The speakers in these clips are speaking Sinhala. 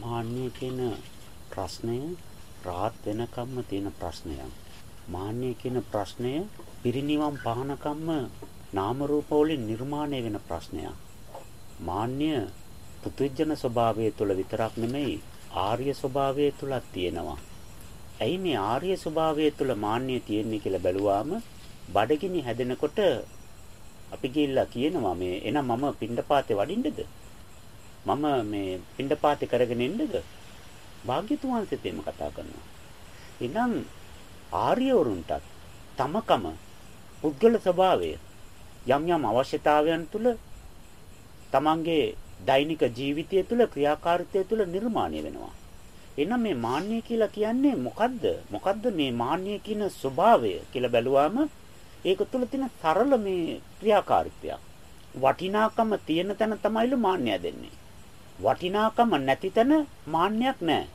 මාන්නය කියන ප්‍රශ්නය රාත් වෙනකම්ම තියෙන ප්‍රශ්නයක්. මාන්නය කියන ප්‍රශ්නය පිරිණිවන් පහනකම්ම නාම රූප වලින් නිර්මාණය වෙන ප්‍රශ්නයක්. මාන්නය පුතුජන ස්වභාවය තුළ විතරක් නෙමෙයි ආර්ය ස්වභාවය තුලත් තියෙනවා. ඇයි මේ ආර්ය ස්වභාවය තුළ මාන්නය තියෙන්නේ කියලා බැලුවාම බඩගිනි හැදෙනකොට අපි ගිහිල්ලා කියනවා මේ එනම් මම පින්ඩපාතේ වඩින්නද? මම මේ පින්ඩපාතේ කරගෙන ඉන්නද? භාග්‍යතුන් වහන්සේත් එහෙම කතා කරනවා. එහෙනම් ආර්යවරුන්ටත් තමකම පුද්ගල ස්වභාවය යම් යම් අවශ්‍යතාවයන් තුල තමන්ගේ දෛනික ජීවිතය තුළ ක්‍රියාකාරීත්වය තුළ නිර්මාණය වෙනවා. එහෙනම් මේ මාන්නය කියලා කියන්නේ මොකද්ද? මොකද්ද මේ මාන්නය කියන ස්වභාවය කියලා බැලුවාම ඒක තුළ තියෙන සරල මේ ක්‍රියාකාරීත්වය. වටිනාකම තියෙන තැන තමයිලු මාන්නය දෙන්නේ. වටිනාකම නැති තැන මාන්නයක් නැහැ.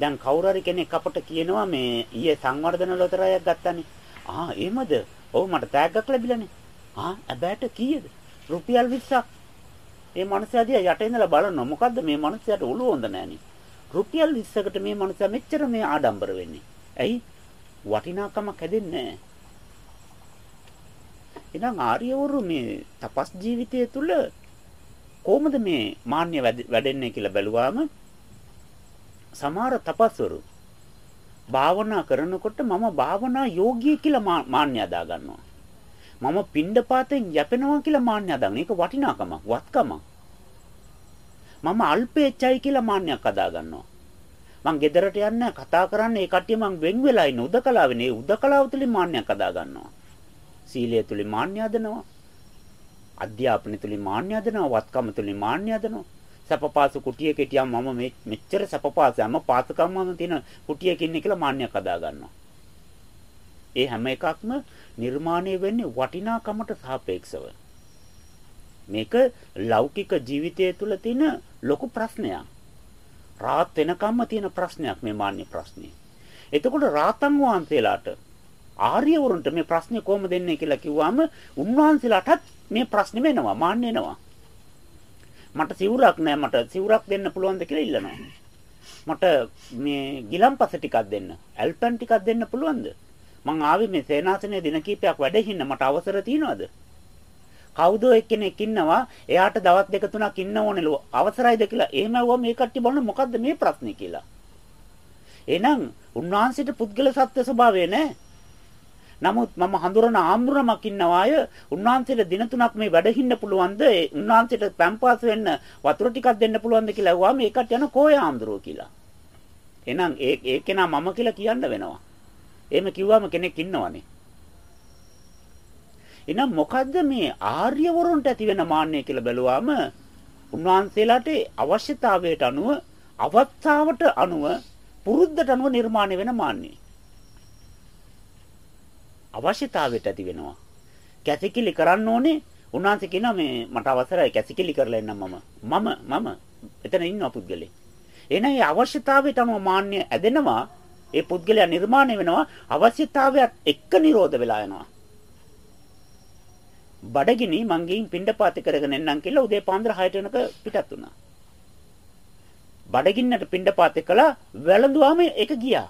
දැන් කවුරු හරි කෙනෙක් අපට කියනවා මේ ඊයේ සංවර්ධන ලොතරැයක් ගත්තානේ. ආ එහෙමද? ඔව් මට තෑග්ගක් ලැබිලානේ. ආ ඇබෑට කීයද? රුපියල් 20ක්. මේ මනුස්සයා දිහා යට ඉඳලා බලනවා. මොකද්ද මේ මනුස්සයාට ඔළුව හොඳ නැහනේ. රුපියල් 20කට මේ මනුස්සයා මෙච්චර මේ ආඩම්බර වෙන්නේ. ඇයි? වටිනාකමක් හැදෙන්නේ නැහැ. එහෙනම් ආර්යවරු මේ තපස් ජීවිතය තුළ කොහොමද මේ මාන්‍ය වැඩෙන්නේ කියලා බැලුවාම සමහර තපස්වරු භාවනා කරනකොට මම භාවනා යෝගී කියලා මාන්‍ය අදා ගන්නවා. මම පිණ්ඩපාතෙන් යැපෙනවා කියලා මාන්‍ය අදා ගන්නවා. ඒක වටිනාකමක්, වත්කමක්. මම අල්පේච්චයි කියලා මාන්නයක් අදා ගන්නවා. මං ගෙදරට යන්නේ කතා කරන්නේ ඒ කට්ටිය මං වෙන් වෙලා ඉන්න උදකලාවනේ. උදකලාව තුලින් මාන්නයක් අදා ගන්නවා. සීලය තුලින් මාන්නය හදනවා. අධ්‍යාපනය තුලින් මාන්නය හදනවා. වත්කම තුලින් මාන්නය හදනවා. සපපාසු කුටියක හිටියම් මම මේ මෙච්චර සපපාසු හැම පාසකම්ම තියෙන කුටියක ඉන්නේ කියලා මාන්නයක් හදා ගන්නවා. ඒ හැම එකක්ම නිර්මාණය වෙන්නේ වටිනාකමට සාපේක්ෂව. මේක ලෞකික ජීවිතය තුළ තියෙන ලොකු ප්‍රශ්නයක්. රාත් වෙනකම්ම තියෙන ප්‍රශ්නයක් මේ මාන්නේ ප්‍රශ්නේ. එතකොට රාතන් වහන්සේලාට ආර්යවරුන්ට මේ ප්‍රශ්නේ කොහොමද දෙන්නේ කියලා කිව්වම උන්වහන්සේලාටත් මේ ප්‍රශ්නේ වෙනවා මාන්න එනවා. මට සිවුරක් නැහැ මට සිවුරක් දෙන්න පුළුවන්ද කියලා ඉල්ලනවා. මට මේ ගිලම්පස ටිකක් දෙන්න, ඇල්පන් ටිකක් දෙන්න පුළුවන්ද? මං ආවේ මේ සේනාසනයේ දින කීපයක් වැඩ හින්න මට අවසර තියනවද? කවුද එක්කෙනෙක් ඉන්නවා එයාට දවස් දෙක තුනක් ඉන්න ඕනෙලු අවසරයිද කියලා එහෙම ඇහුවා මේ කට්ටිය බලන මොකද්ද මේ ප්‍රශ්නේ කියලා එහෙනම් උන්වහන්සේට පුද්ගල සත්‍ය ස්වභාවය නැහැ නමුත් මම හඳුරන ආම්බුරමක් ඉන්නවා අය උන්වහන්සේට දින තුනක් මේ වැඩ හින්න පුළුවන්ද? උන්වහන්සේට පැම්පාස් වෙන්න වතුර ටිකක් දෙන්න පුළුවන්ද කියලා ඇහුවා. මේකට යන කෝය ආම්දුරෝ කියලා. එහෙනම් ඒ ඒ කෙනා මම කියලා කියන්න වෙනවා. එහෙම කිව්වම කෙනෙක් ඉන්නවනේ. එහෙනම් මොකද්ද මේ ආර්යවරුන්ට ඇති වෙන මාන්නය කියලා බැලුවාම උන්වහන්සේලාට අවශ්‍යතාවයට අනුව අවස්ථාවට අනුව පුරුද්දට අනුව නිර්මාණය වෙන මාන්නය. අවශ්‍යතාවයට ඇති වෙනවා. කැසිකිලි කරන්න ඕනේ උන්වහන්සේ කියනවා මේ මට අවසරයි කැසිකිලි කරලා එන්නම් මම. මම මම එතන ඉන්නවා පුද්ගලෙක්. එහෙනම් ඒ අවශ්‍යතාවයට අනුව මාන්නය ඇදෙනවා. ඒ පුද්ගලයා නිර්මාණය වෙනවා අවශ්‍යතාවයත් එක්ක නිරෝධ වෙලා යනවා. බඩගිනි මං ගිහින් පින්ඩපාත කරගෙන එන්නම් කියලා උදේ පාන්දර 6ට වෙනක පිටත් වුණා. බඩගින්නට පින්ඩපාත කළා වැළඳුවාම ඒක ගියා.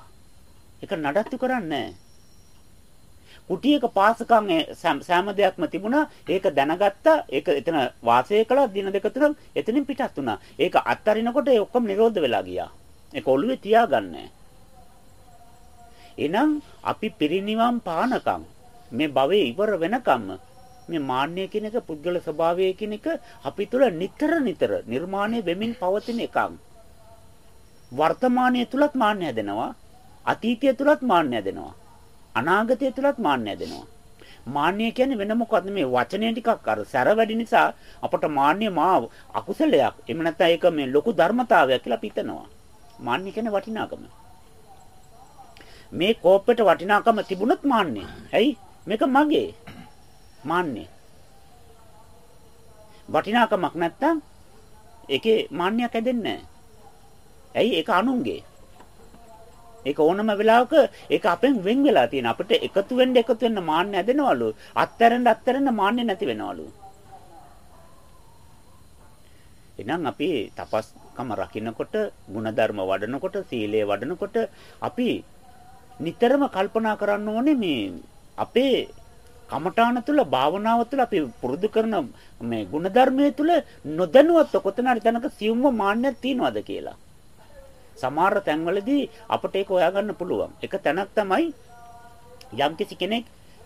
ඒක නඩත්තු කරන්නේ කුටියක පාසකම් සෑම දෙයක්ම තිබුණා. ඒක දැනගත්තා. ඒක එතන වාසය කළා දින දෙක තුනක් එතනින් පිටත් වුණා. ඒක අත්තරිනකොට ඒ ඔක්කොම නිරෝධ වෙලා ගියා. ඒක ඔළුවේ තියාගන්නේ. එහෙනම් අපි පිරිණිවන් පානකම් මේ භවයේ ඉවර වෙනකම්ම මේ මාන්නය කියන එක පුද්ගල ස්වභාවය කියන එක අපි තුල නිතර නිතර නිර්මාණය වෙමින් පවතින එකක්. වර්තමානයේ තුලත් මාන්නය හැදෙනවා. අතීතය තුලත් මාන්නය හැදෙනවා. අනාගතය තුලත් මාන්නය හැදෙනවා. මාන්නය කියන්නේ වෙන මොකද්ද මේ වචනේ ටිකක් අර සැර වැඩි නිසා අපට මාන්නය මා අකුසලයක්. එහෙම නැත්නම් ඒක මේ ලොකු ධර්මතාවයක් කියලා අපි හිතනවා. මාන්නය කියන්නේ වටිනාකම. මේ කෝප්පෙට වටිනාකම තිබුණොත් මාන්නය. ඇයි? මේක මගේ. මාන්නේ. වටිනාකමක් නැත්තම් ඒකේ මාන්නයක් හැදෙන්නේ නැහැ. ඇයි ඒක අනුන්ගේ. ඒක ඕනම වෙලාවක ඒක අපෙන් වෙන් වෙලා තියෙන. අපිට එකතු වෙන්න එකතු වෙන්න මාන්න හැදෙනවලු අත්තරෙන් අත්තරෙන් මාන්නේ නැති වෙනවලු. එහෙනම් අපි තපස්කම රකින්නකොට ಗುಣධර්ම වඩනකොට සීලය වඩනකොට අපි නිතරම කල්පනා කරන්න ඕනේ මේ අපේ කමඨාන තුල භාවනාව තුල අපි පුරුදු කරන මේ ಗುಣධර්මයේ තුල නොදැනුවත්ව කොතන හරි තැනක සියුම්ව මාන්නයක් තියනවාද කියලා. සමහර තැන්වලදී අපට ඒක හොයාගන්න පුළුවන්. එක තැනක් තමයි යම්කිසි කෙනෙක්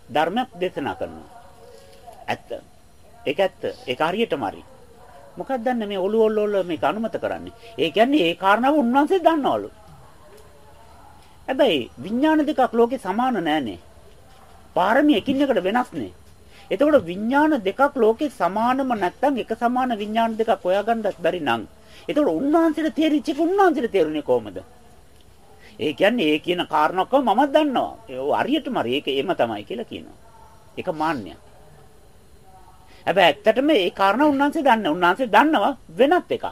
ධර්මයක් දේශනා කරනවා. ඇත්ත. ඒක ඇත්ත. ඒක හරියටම හරි. මොකක්ද දන්නේ මේ ඔළුව ඔල්ල මේක අනුමත කරන්නේ. ඒ කියන්නේ ඒ කාරණාව උන්වහන්සේ දන්නවලු. හැබැයි විඥාන දෙකක් ලෝකේ සමාන නෑනේ. පාරමී එකින් එකට වෙනස්නේ. එතකොට විඥාන දෙකක් ලෝකේ සමානම නැත්නම් එක සමාන විඥාන දෙකක් හොයාගන්නත් බැරි නම් එතකොට උන්වහන්සේට තේරිච්ච එක උන්වහන්සේට තේරුනේ කොහමද? ඒ කියන්නේ ඒ කියන කාරණාවක් මම දන්නවා. ඒ හරියටම හරි ඒක එම තමයි කියලා කියනවා. ඒක මාන්නයක්. හැබැයි ඇත්තටම ඒ කාරණා උන්වහන්සේ දන්නේ. උන්වහන්සේ දන්නවා වෙනත් එකක්.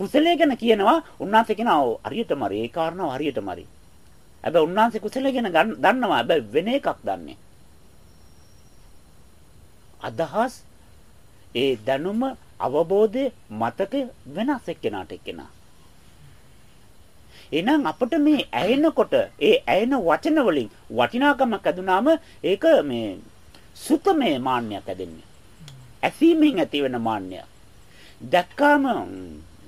කුසලයේ ගැන කියනවා උන්වහන්සේ කියනවා හරියටම හරි ඒ කාරණාව හරියටම හරි. හැබැයි උන්වහන්සේ කුසලයේ ගැන දන්නවා. හැබැයි වෙන එකක් දන්නේ. අදහස් ඒ දැනුම අවබෝධය මතක වෙනස් එක්කෙනාට එක්කෙනා. එහෙනම් අපිට මේ ඇයෙනකොට ඒ ඇයෙන වචන වලින් වටිනාකමක් ඇදුනාම ඒක මේ සුතමේ මාන්නයක් ඇදෙන්නේ. ඇසීමෙන් ඇති වෙන මාන්නයක්. දැක්කාම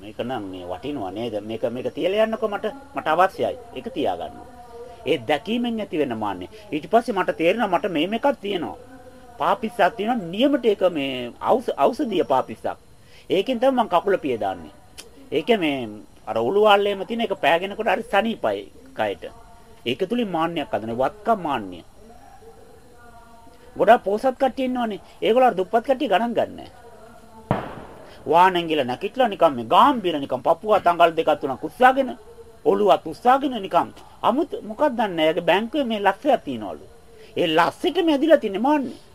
මේක නම් මේ වටිනවා නේද? මේක මේක තියලා යන්නකෝ මට මට අවශ්‍යයි. ඒක තියාගන්න. ඒ දැකීමෙන් ඇති වෙන මාන්නේ. ඊට පස්සේ මට තේරෙනවා මට මේ මේකක් තියෙනවා. පාපිස්සක් තියෙනවා නියමට ඒක මේ ඖෂධීය පාපිස්සක්. ඒකෙන් තමයි මම කකුල පිය දාන්නේ. ඒක මේ අර උළුවාල්ලේම තියෙන එක පෑගෙනකොට හරි සනීපයි කයට. ඒක තුලින් මාන්නයක් හදන වත්කම් මාන්නය. ගොඩාක් පෝසත් කට්ටිය ඉන්නවනේ. ඒගොල්ලෝ අර දුප්පත් කට්ටිය ගණන් ගන්නෑ. වාහනෙන් ගිල නැකිట్లా නිකන් මේ ගාම්බීර නිකන් පපුවා තංගල් දෙකක් තුනක් උස්සාගෙන ඔළුවත් උස්සාගෙන නිකන් අමුත් මොකක්ද දන්නේ එයාගේ බැංකුවේ මේ ලස්සයක් තියනවලු. ඒ ලස්සෙටම ඇදිලා තින්නේ මාන්නේ.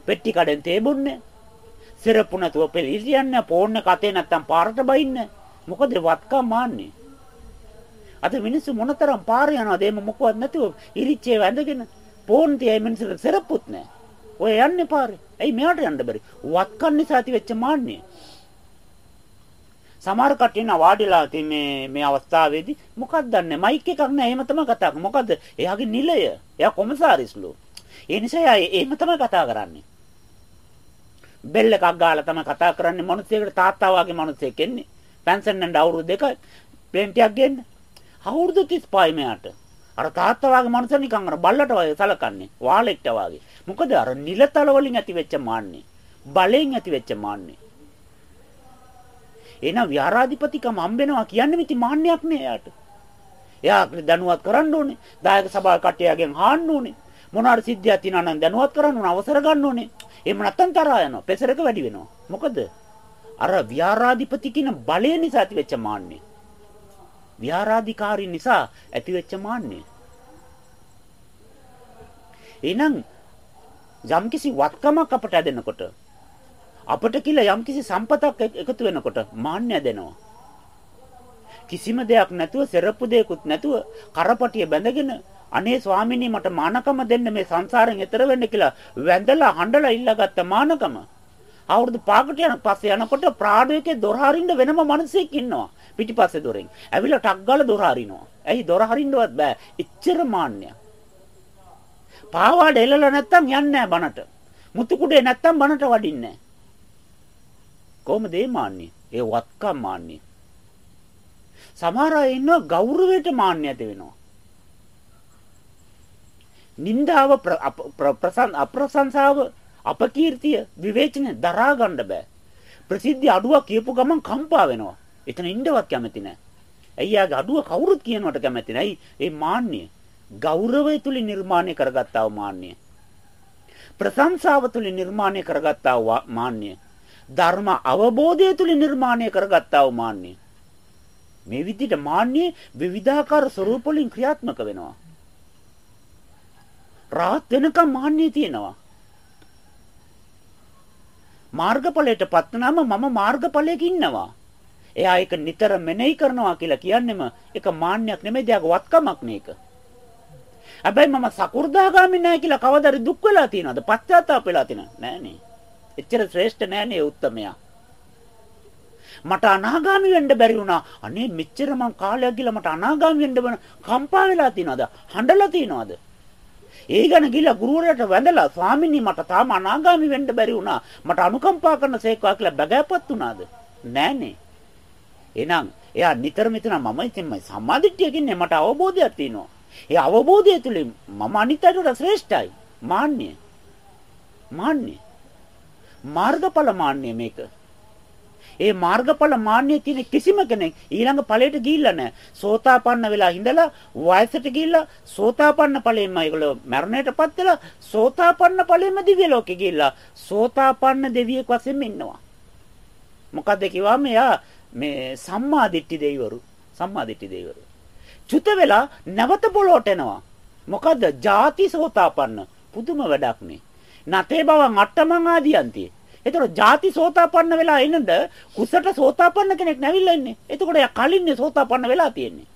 පෙට්ටි කඩෙන් තේ බොන්නේ. සිරප්පු නැතුව පෙළියන්නේ පෝන්න කතේ නැත්තම් පාරට බයින්නේ. මොකද වත්කම් මාන්නේ. අද මිනිස්සු මොනතරම් පාර යනවද එහෙම මොකවත් නැතුව ඉරිච්චේ වැඳගෙන පෝන් තියයි මිනිස්සුන්ට සරප්පුත් නැහැ. ඔය යන්නේ පාරේ. ඇයි මෙයාට යන්න බැරි? වත්කම් නිසා ඇති වෙච්ච මාන්නේ. සමහර කටින් වාඩිලා තින් මේ මේ අවස්ථාවේදී මොකක්ද දන්නේ මයික් එකක් නැහැ එහෙම තමයි කතා කරන්නේ මොකද්ද එයාගේ නිලය එයා කොමසාරිස්ලු ඒ නිසා එයා එහෙම තමයි කතා කරන්නේ බෙල් එකක් ගාලා තමයි කතා කරන්නේ මිනිස්සෙකුට තාත්තා වගේ මිනිස්සෙක් එන්නේ පෙන්ෂන් යන අවුරුදු දෙක ප්ලේන්ටියක් ගෙන්න. අවුරුදු 35 මෙයාට. අර තාත්තා වගේ මනුස්සය නිකන් අර බල්ලට වගේ සලකන්නේ. වාලෙක්ට වගේ. මොකද අර නිලතල වලින් ඇති වෙච්ච මාන්නේ. බලෙන් ඇති වෙච්ච මාන්නේ. එහෙනම් විහාරාධිපතිකම හම්බෙනවා කියන්නේ මිති මාන්නයක් නේ එයාට. එයා දැනුවත් කරන්න ඕනේ. දායක සභාව කට්ටියගෙන් අහන්න ඕනේ. මොනාර සිද්ධියක් තියෙනවා නම් දැනුවත් කරන්න ඕන අවසර ගන්න ඕනේ. එහෙම නැත්තම් තරහා යනවා. පෙසරක වැඩි වෙනවා. මොකද අර විහාරාධිපති කියන බලය නිසා ඇතිවෙච්ච මාන්නේ. විහාරාධිකාරී නිසා ඇතිවෙච්ච මාන්නේ. එහෙනම් යම්කිසි වත්කමක් අපට ඇදෙනකොට අපට කියලා යම්කිසි සම්පතක් එකතු වෙනකොට මාන්නය දෙනවා. කිසිම දෙයක් නැතුව සෙරප්පු දෙයක්වත් නැතුව කරපටිය බැඳගෙන අනේ ස්වාමිනී මට මානකම දෙන්න මේ සංසාරයෙන් එතර වෙන්න කියලා වැඳලා හඬලා ඉල්ලගත්ත මානකම අවුරුදු 5කට යන පස්සේ යනකොට ප්‍රාඩුවේකේ දොර හරින්න වෙනම මිනිසෙක් ඉන්නවා. පිටිපස්සේ දොරෙන්. ඇවිල්ලා ටක් ගාලා දොර හරිනවා. ඇයි දොර හරින්නවත් බෑ. එච්චර මාන්නයක්. පාවාඩ එලලා නැත්තම් යන්නේ නැහැ බනට. මුතු කුඩේ නැත්තම් බනට වඩින්නේ නැහැ. කොහොමද මේ මාන්නේ? ඒ වත්කම් මාන්නේ. සමහර අය ඉන්නවා ගෞරවයට මාන්නය ඇති වෙනවා. නින්දාව අප්‍රසංසාව අපකීර්තිය විවේචන දරා ගන්න බෑ. ප්‍රසිද්ධි අඩුවක් කියපු ගමන් කම්පා වෙනවා. එතන ඉන්නවත් කැමති නෑ. ඇයි යාගේ අඩුව කවුරුත් කියනවට කැමති නෑ. ඒ මාන්නය ගෞරවය තුලින් නිර්මාණය කරගත්තා වූ මාන්නය. ප්‍රශංසාව තුලින් නිර්මාණය කරගත්තා වූ මාන්නය. ධර්ම අවබෝධය තුලින් නිර්මාණය කරගත්තා වූ මාන්නය. මේ විදිහට මාන්නය විවිධාකාර ස්වරූප වලින් ක්‍රියාත්මක වෙනවා. රාත් වෙනකම් මාන්නය තියෙනවා. මාර්ගඵලයටපත් වුණාම මම මාර්ගඵලයක ඉන්නවා. එයා ඒක නිතර මෙනෙහි කරනවා කියලා කියන්නෙම ඒක මාන්නයක් නෙමෙයි දෙයක් වත්කමක් නේක. හැබැයි මම සකු르දාගාමි නැහැ කියලා කවදාද දුක් වෙලා තියනවද? පශ්චාත්තාප වෙලා තියනවද? නෑනේ. එච්චර ශ්‍රේෂ්ඨ නෑනේ උත්තමයා. මට අනාගාමි වෙන්න බැරි වුණා. අනේ මෙච්චර මං කාලයක් ගිහලා මට අනාගාමි වෙන්න බන කම්පා වෙලා තියනවද? හඬලා තියනවද? ඒ ගැන ගිහලා ගුරුවරයාට වැඳලා ස්වාමිනී මට තාම අනාගාමි වෙන්න බැරි වුණා. මට අනුකම්පා කරන සේකවා කියලා බගෑපත් වුණාද? නෑනේ. එහෙනම් එයා නිතර මෙතන මම ඉතින්මයි සම්මාදිට්ඨියකින් මට අවබෝධයක් තියෙනවා. ඒ අවබෝධය තුළින් මම අනිත් අයට වඩා ශ්‍රේෂ්ඨයි. මාන්නය. මාන්නය. මාර්ගඵල මාන්නය මේක. ඒ මාර්ගඵල මාන්නයේ තියෙන කිසිම කෙනෙක් ඊළඟ ඵලයට ගිහිල්ලා නැහැ. සෝතාපන්න වෙලා හිඳලා වයසට ගිහිල්ලා සෝතාපන්න ඵලයෙන්ම ඒගොල්ලෝ මරණයටපත් වෙලා සෝතාපන්න ඵලයෙන්ම දිව්‍ය ලෝකෙ ගිහිල්ලා සෝතාපන්න දෙවියෙක් වශයෙන් ඉන්නවා. මොකද්ද කිව්වම එයා මේ සම්මා දිට්ඨි දෙවිවරු සම්මා දිට්ඨි දෙවිවරු. චුත වෙලා නැවත පොළොට එනවා. මොකද්ද? ಜಾති සෝතාපන්න. පුදුම වැඩක් නේ. නතේ බව අට්ටමං ආදියන්ති. එතකොට ಜಾති සෝතාපන්න වෙලා එනද කුසට සෝතාපන්න කෙනෙක් නැවිලා ඉන්නේ. එතකොට යා කලින්නේ සෝතාපන්න වෙලා තියෙන්නේ.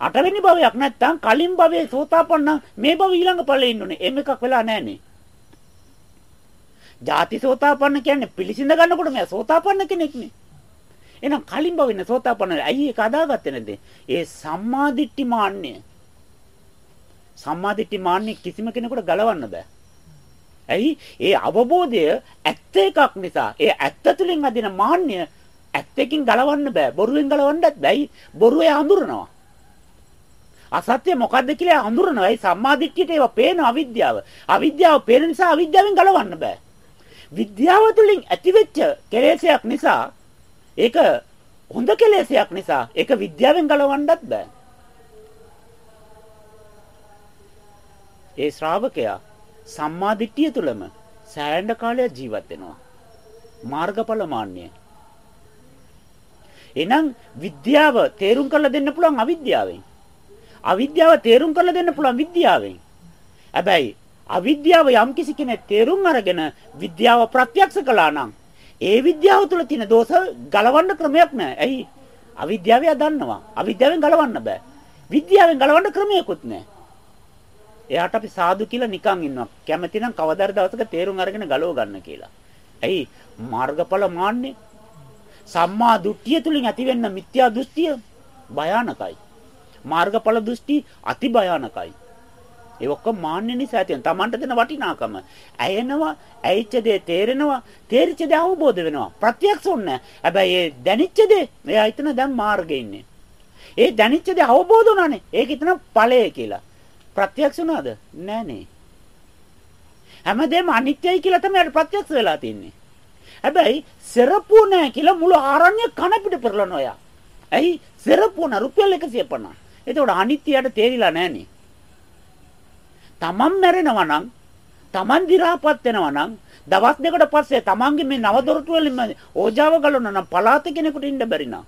අටවෙනි භවයක් නැත්තම් කලින් භවයේ සෝතාපන්න මේ භව ඊළඟ ඵලෙ ඉන්නුනේ. එම් එකක් වෙලා නැහනේ. ಜಾති සෝතාපන්න කියන්නේ පිළිසිඳ ගන්නකොට මම සෝතාපන්න කෙනෙක්නේ. එහෙනම් කලින් භවෙන්නේ සෝතාපන්න ඇයි ඒක අදාගත්තේ නැද්ද? ඒ සම්මාදිට්ඨි මාන්නය. සම්මාදිට්ඨි මාන්නේ කිසිම කෙනෙකුට ගලවන්න බෑ. ඇයි? ඒ අවබෝධය ඇත්ත එකක් නිසා. ඒ ඇත්ත තුලින් අදින මාන්නය ඇත්තකින් ගලවන්න බෑ. බොරුවෙන් ගලවන්නත් බැයි. බොරුව එයා හඳුරනවා. අසත්‍ය මොකද්ද කියලා හඳුරනවා. ඒ සම්මාදිට්ඨියට ඒවා පේන අවිද්‍යාව. අවිද්‍යාව පේන නිසා අවිද්‍යාවෙන් ගලවන්න බෑ. විද්‍යාව තුළින් ඇතිවෙච්ච කෙලෙසයක් නිසා ඒක හොඳ කෙලෙසයක් නිසා ඒක විද්‍යාවෙන් ගලවන්නත් බෑ. ඒ ශ්‍රාවකයා සම්මා දිට්ඨිය තුලම සෑහෙන කාලයක් ජීවත් වෙනවා. මාර්ගඵල මාන්නය. එහෙනම් විද්‍යාව තේරුම් කරලා දෙන්න පුළුවන් අවිද්‍යාවෙන්. අවිද්‍යාව තේරුම් කරලා දෙන්න පුළුවන් විද්‍යාවෙන්. හැබැයි අවිද්‍යාව යම්කිසි කෙනෙක් තේරුම් අරගෙන විද්‍යාව ප්‍රත්‍යක්ෂ කළා නම් ඒ විද්‍යාව තුළ තියෙන දෝෂ ගලවන්න ක්‍රමයක් නැහැ. ඇයි? අවිද්‍යාව දන්නවා. අවිද්‍යාවෙන් ගලවන්න බෑ. විද්‍යාවෙන් ගලවන්න ක්‍රමයක්වත් නැහැ. එයාට අපි සාදු කියලා නිකන් ඉන්නවා. කැමති නම් කවදාද දවසක තේරුම් අරගෙන ගලව ගන්න කියලා. ඇයි? මාර්ගඵල මාන්නේ. සම්මා දෘෂ්ටිය තුලින් ඇතිවෙන්න මිත්‍යා දෘෂ්ටිය භයානකයි. මාර්ගඵල දෘෂ්ටි අති භයානකයි. ඒ ඔක්කොම මාන්නේ නිසා තියෙන. Tamanට දෙන වටිනාකම. ඇයෙනවා, ඇයිච්ච දේ තේරෙනවා, තේරිච්ච දේ අවබෝධ වෙනවා. ප්‍රත්‍යක්ෂ වුණා. හැබැයි ඒ දැනිච්ච දේ එයා හිතන දැන් මාර්ගේ ඉන්නේ. ඒ දැනිච්ච දේ අවබෝධ වුණානේ. ඒක හිතන ඵලය කියලා. ප්‍රත්‍යක්ෂ වුණාද? නෑනේ. හැමදේම අනිත්‍යයි කියලා තමයි ප්‍රත්‍යක්ෂ වෙලා තින්නේ. හැබැයි සරපුව නෑ කියලා මුළු ආරණ්‍ය කන පිට පෙරලනවා යා. ඇයි? සරපුව න රුපියල් 150. එතකොට අනිත්‍යයට තේරිලා නෑනේ. තමන් මැරෙනවා නම් තමන් දි รา පත් වෙනවා නම් දවස් දෙකට පස්සේ තමන්ගේ මේ නවදොරටු වලින් ඕජාව ගලවනවා නම් පලාත කෙනෙකුට ඉන්න බැරි නා.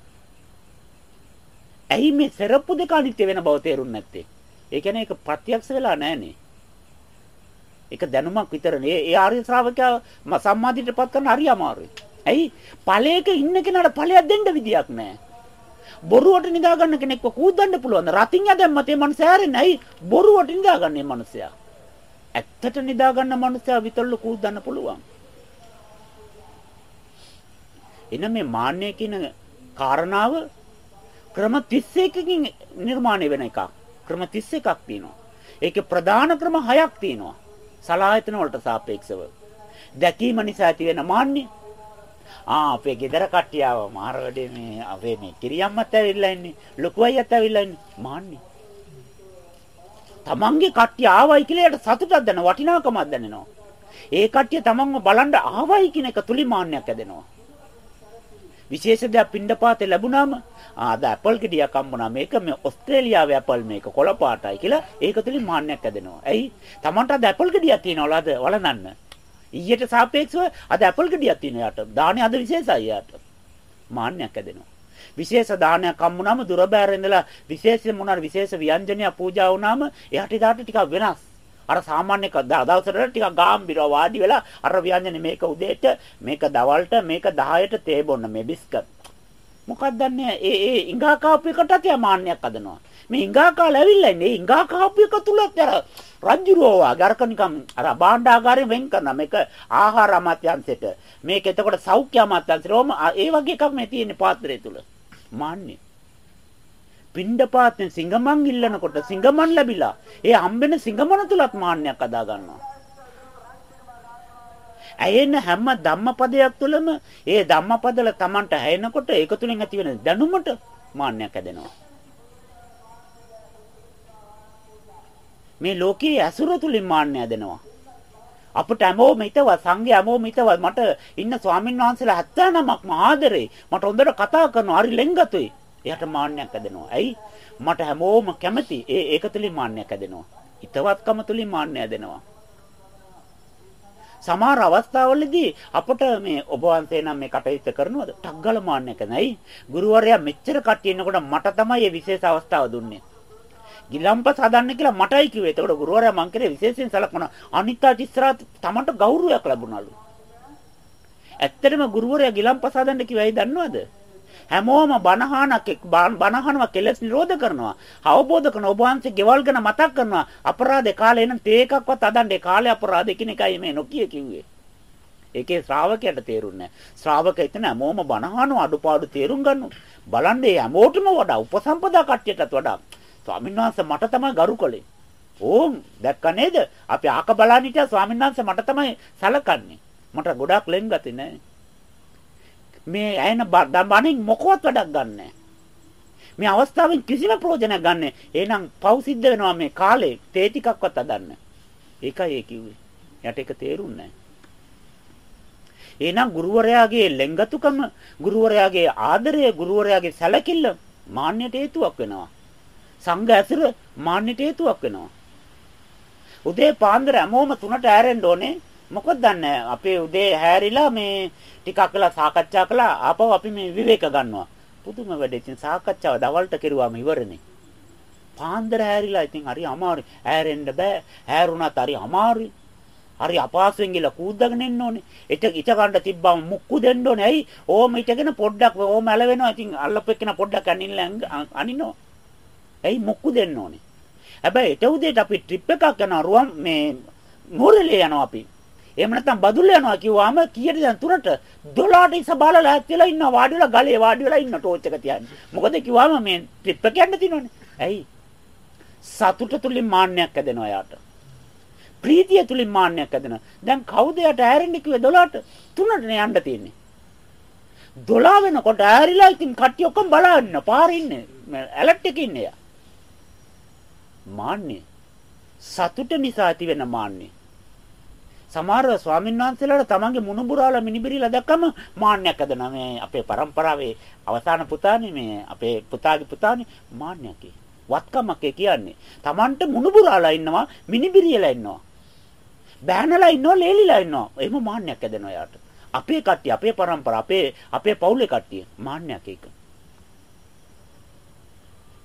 ඇයි මේ සරප්පු දෙක අනිත්‍ය වෙන බව තේරුන්නේ නැත්තේ? ඒ කියන්නේ ඒක ප්‍රත්‍යක්ෂ වෙලා නැහනේ. ඒක දැනුමක් විතරනේ. ඒ ආර්ය ශ්‍රාවකයා සම්මාදිටපත් කරන හරි අමාරුයි. ඇයි? ඵලයක ඉන්න කෙනාට ඵලයක් දෙන්න විදියක් නැහැ. බොරුවට නිදා ගන්න කෙනෙක්ව කූදන්න පුළුවන්. රතින් යදැම්මත් ඒ මනුස්සයා හැරෙන්නේ. ඇයි? බොරුවට නිදා ගන්න මේ මනුස්සයා. ඇත්තට නිදා ගන්න මනුස්සයා විතරලු කූදන්න පුළුවන්. එන මේ මාන්නය කියන කාරණාව ක්‍රම 31කින් නිර්මාණය වෙන එකක්. ක්‍රම 31ක් තියෙනවා. ඒකේ ප්‍රධාන ක්‍රම 6ක් තියෙනවා. සලායතන වලට සාපේක්ෂව. දැකීම නිසා ඇති වෙන මාන්නය ආ අපේ ගෙදර කට්ටිය ආව මාර වැඩේ මේ අපේ මේ කිරියම්මත් ඇවිල්ලා ඉන්නේ ලොකු අයියත් ඇවිල්ලා ඉන්නේ මාන්නේ තමන්ගේ කට්ටිය ආවයි කියලා යට සතුටක් දැන වටිනාකමක් දැනෙනවා ඒ කට්ටිය තමන්ව බලන්න ආවයි කියන එක තුලි මාන්නයක් ඇදෙනවා විශේෂ දෙයක් පින්ඩපාතේ ලැබුණාම ආද ඇපල් ගෙඩියක් හම්බුණා මේක මේ ඕස්ට්‍රේලියාවේ ඇපල් මේක කොළ පාටයි කියලා ඒක තුලින් මාන්නයක් ඇදෙනවා ඇයි තමන්ට අද ඇපල් ගෙඩියක් තියනවලද වළඳන්න ඊයට සාපේක්ෂව අද ඇපල් ගෙඩියක් තියෙන යාට. දානේ අද විශේෂයි යාට. මාන්නයක් ඇදෙනවා. විශේෂ දානයක් හම්බුනම දුර බෑර ඉඳලා විශේෂ මොනාර විශේෂ ව්‍යංජනයක් පූජා වුණාම එයාට ඉදාට ටිකක් වෙනස්. අර සාමාන්‍ය දවසට ටිකක් ගාම්බිරව වාඩි වෙලා අර ව්‍යංජනේ මේක උදේට මේක දවල්ට මේක 10ට තේ බොන්න මේ බිස්කට්. මොකක්ද දන්නේ? ඒ ඒ ඉඟා කාපු එකටත් යා මාන්නයක් හදනවා. මේ ඉඟා කාලා ඇවිල්ලා ඉන්නේ. ඉඟා කාපු එක තුලත් අර රජ්ජුරෝවා ගරක නිකම් අර භාණ්ඩාගාරයෙන් වෙන් කරන මේක ආහාර අමාත්‍යංශයට. මේක එතකොට සෞඛ්‍ය අමාත්‍යංශයට. ඕම ඒ වගේ එකක් මේ තියෙන පාත්‍රය තුල. මාන්නේ. පිණ්ඩපාතෙන් සිංගමන් ඉල්ලනකොට සිංගමන් ලැබිලා ඒ හම්බෙන සිංගමන තුලත් මාන්නයක් අදා ගන්නවා ඇයෙන හැම ධම්මපදයක් තුළම ඒ ධම්මපදල Tamanට ඇයෙනකොට ඒක තුලින් ඇති වෙන දැනුමට මාන්නයක් ඇදෙනවා. මේ ලෝකයේ ඇසුර තුලින් මාන්නය ඇදෙනවා. අපට හැමෝම හිතවත් සංඝයා හැමෝම හිතවත් මට ඉන්න ස්වාමීන් වහන්සේලා 79ක් ආදරේ මට හොඳට කතා කරනවා හරි ලෙන්ගතුයි එයාට මාන්නයක් ඇදෙනවා ඇයි මට හැමෝම කැමති ඒ ඒක තුලින් මාන්නයක් ඇදෙනවා හිතවත්කම තුලින් මාන්නය ඇදෙනවා සමහර අවස්ථාවලදී අපට මේ ඔබ වහන්සේ නම් මේ කටයුත්ත කරනවද? ටග්ගල මාන්නයක් නැයි. ගුරුවරයා මෙච්චර කට්ටිය ඉන්නකොට මට තමයි මේ විශේෂ අවස්ථාව දුන්නේ. ගිලම්පස් හදන්න කියලා මටයි කිව්වේ. ඒතකොට ගුරුවරයා මං කරේ විශේෂයෙන් සලකනවා. අනිත් අය ඉස්සරහට තමන්ට ගෞරවයක් ලැබුණලු. ඇත්තටම ගුරුවරයා ගිලම්පස් හදන්න කිව්වයි දන්නවද? හැමෝම බනහනක් බනහනවා කෙලස් නිරෝධ කරනවා. අවබෝධ කරන ඔබ වහන්සේ ගෙවල් ගැන මතක් කරනවා. අපරාධේ කාලේ එනම් තේ එකක්වත් අදන්නේ කාලේ අපරාධේ කියන එකයි මේ නොකිය කිව්වේ. ඒකේ ශ්‍රාවකයට තේරුන්නේ ශ්‍රාවක එතන හැමෝම බනහනෝ අඩුපාඩු තේරුම් ගන්නු. බලන්නේ හැමෝටම වඩා උපසම්පදා කට්ටියටත් වඩා ස්වාමීන් වහන්සේ මට තමයි ගරු කළේ. ඕම් දැක්ක නේද? අපි ආක බලන්න හිටියා ස්වාමීන් වහන්සේ මට තමයි සලකන්නේ. මට ගොඩාක් ලෙන් ගත්තේ නෑ. මේ ඇයෙන බණින් මොකවත් වැඩක් ගන්නෑ. මේ අවස්ථාවෙන් කිසිම ප්‍රයෝජනයක් ගන්න. එහෙනම් පව් සිද්ධ වෙනවා මේ කාලේ තේ ටිකක්වත් අදන්න. ඒකයි ඒ කිව්වේ. යට ඒක තේරුන්නේ එහෙනම් ගුරුවරයාගේ ලෙන්ගතුකම, ගුරුවරයාගේ ආදරය, ගුරුවරයාගේ සැලකිල්ල මාන්නයට හේතුවක් වෙනවා. සංඝ ඇසුර මාන්නයට හේතුවක් වෙනවා. උදේ පාන්දර හැමෝම 3ට ඇරෙන්න ඕනේ. මොකද දන්නේ අපේ උදේ හැරිලා මේ ටිකක් වෙලා සාකච්ඡා කළා ආපහු අපි මේ විවේක ගන්නවා. පුදුම වැඩ. ඉතින් සාකච්ඡාව දවල්ට කෙරුවාම ඉවරනේ. පාන්දර හැරිලා ඉතින් හරි අමාරුයි. හැරෙන්න බෑ. හැරුණත් හරි අමාරුයි. හරි අපහසුයෙන් ගිහලා කූද්දගෙන එන්න ඕනේ. ඉත ඉත ගන්න තිබ්බම මුක්කු දෙන්න ඕනේ. ඇයි? ඕම ඉතගෙන පොඩ්ඩක් ඕම ඇලවෙනවා. ඉතින් අල්ලපෙකන පොඩ්ඩක් අනින්න අනිනවා. ඇයි මුක්කු දෙන්න ඕනේ. හැබැයි ඊට උදේට අපි ට්‍රිප් එකක් යනවා රුවන් මේ නෝරලේ යනවා අපි. එහෙම නැත්නම් බදුල්ල යනවා කිව්වම කීයට දැන් තුනට 12ට ඉස්ස බාලා ලෑත් වෙලා ඉන්නවා වාඩි වෙලා ගලේ වාඩි වෙලා ඉන්න ටෝච් එක තියන්නේ. මොකද කිව්වම මේ ට්‍රිප් එක යන්න තියෙනවනේ. ඇයි? සතුට තුලින් මාන්නයක් ඇදෙනවා යාට. ප්‍රීතිය තුලින් මාන්නයක් ඇදෙනවා. දැන් කවුද යට ඇරෙන්න කිව්වේ 12ට? තුනට නේ යන්න තියෙන්නේ. 12 වෙනකොට ඇරිලා ඉතින් කට්ටිය ඔක්කොම බලන්න පාරේ ඉන්නේ. ඇලර්ට් එකේ ඉන්නේ. මාන්නේ. සතුට නිසා ඇති වෙන මාන්නේ. සමහර ස්වාමීන් වහන්සේලාට තමන්ගේ මුණුබුරාල මිනිබිරිලා දැක්කම මාන්නයක් ඇදෙනවා මේ අපේ પરම්පරාවේ අවසාන පුතානේ මේ අපේ පුතාගේ පුතානේ මාන්නයක් වත්කමක් කියන්නේ. තමන්ට මුණුබුරාලා ඉන්නවා මිනිබිරියලා ඉන්නවා. බෑනලා ඉන්නවා ලේලිලා ඉන්නවා. එහෙම මාන්නයක් ඇදෙනවා යාට. අපේ කට්ටිය අපේ પરම්පරාව අපේ අපේ පවුලේ කට්ටිය මාන්නයක් ඒක.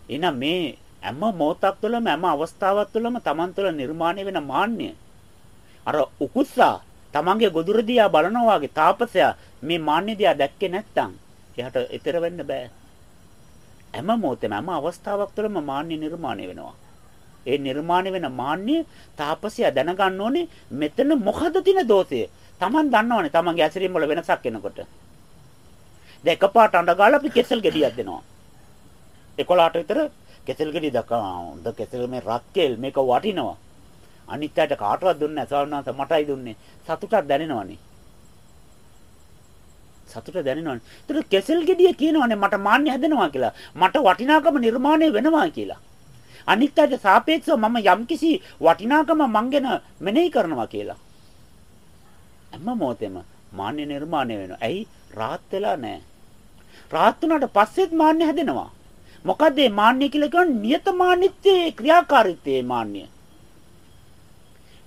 එහෙනම් මේ හැම මොහොතක් තුළම හැම අවස්ථාවක් තුළම තමන් තුළ නිර්මාණය වෙන මාන්නය අර උකුස්සා තමන්ගේ ගොදුර දිහා බලනවා වගේ තාපසයා මේ මාන්නේ දිහා දැක්කේ නැත්තම් එයාට ඊතර වෙන්න බෑ. හැම මොහොතේම හැම අවස්ථාවක් තුළම මාන්නේ නිර්මාණය වෙනවා. ඒ නිර්මාණය වෙන මාන්නේ තාපසයා දැනගන්න ඕනේ මෙතන මොකද තියෙන දෝෂය. Taman දන්නවනේ Tamanගේ ඇසිරීම වල වෙනසක් එනකොට. දැන් එකපාරට අඬගාලා අපි කෙසල් ගෙඩියක් දෙනවා. 11ට විතර කෙසල් ගෙඩිය දක්වා හොඳ කෙසල් මේ රක්කෙල් මේක වටිනවා. අනිත් අයට කාටවත් දුන්නේ නැහැ. ස්වාමීන් වහන්සේ මටයි දුන්නේ. සතුටක් දැනෙනවනේ. සතුට දැනෙනවනේ. ඒතර කෙසල් ගෙඩිය කියනවනේ මට මාන්නේ හැදෙනවා කියලා. මට වටිනාකම නිර්මාණය වෙනවා කියලා. අනිත් අයට සාපේක්ෂව මම යම්කිසි වටිනාකම මං ගැන මෙනෙහි කරනවා කියලා. හැම මොහොතෙම මාන්නේ නිර්මාණය වෙනවා. ඇයි? රාත් වෙලා නැහැ. රාත් වුණාට පස්සෙත් මාන්නේ හැදෙනවා. මොකද මේ මාන්නේ කියලා කියන්නේ නියතමානිත්වයේ ක්‍රියාකාරීත්වයේ මාන්නේ.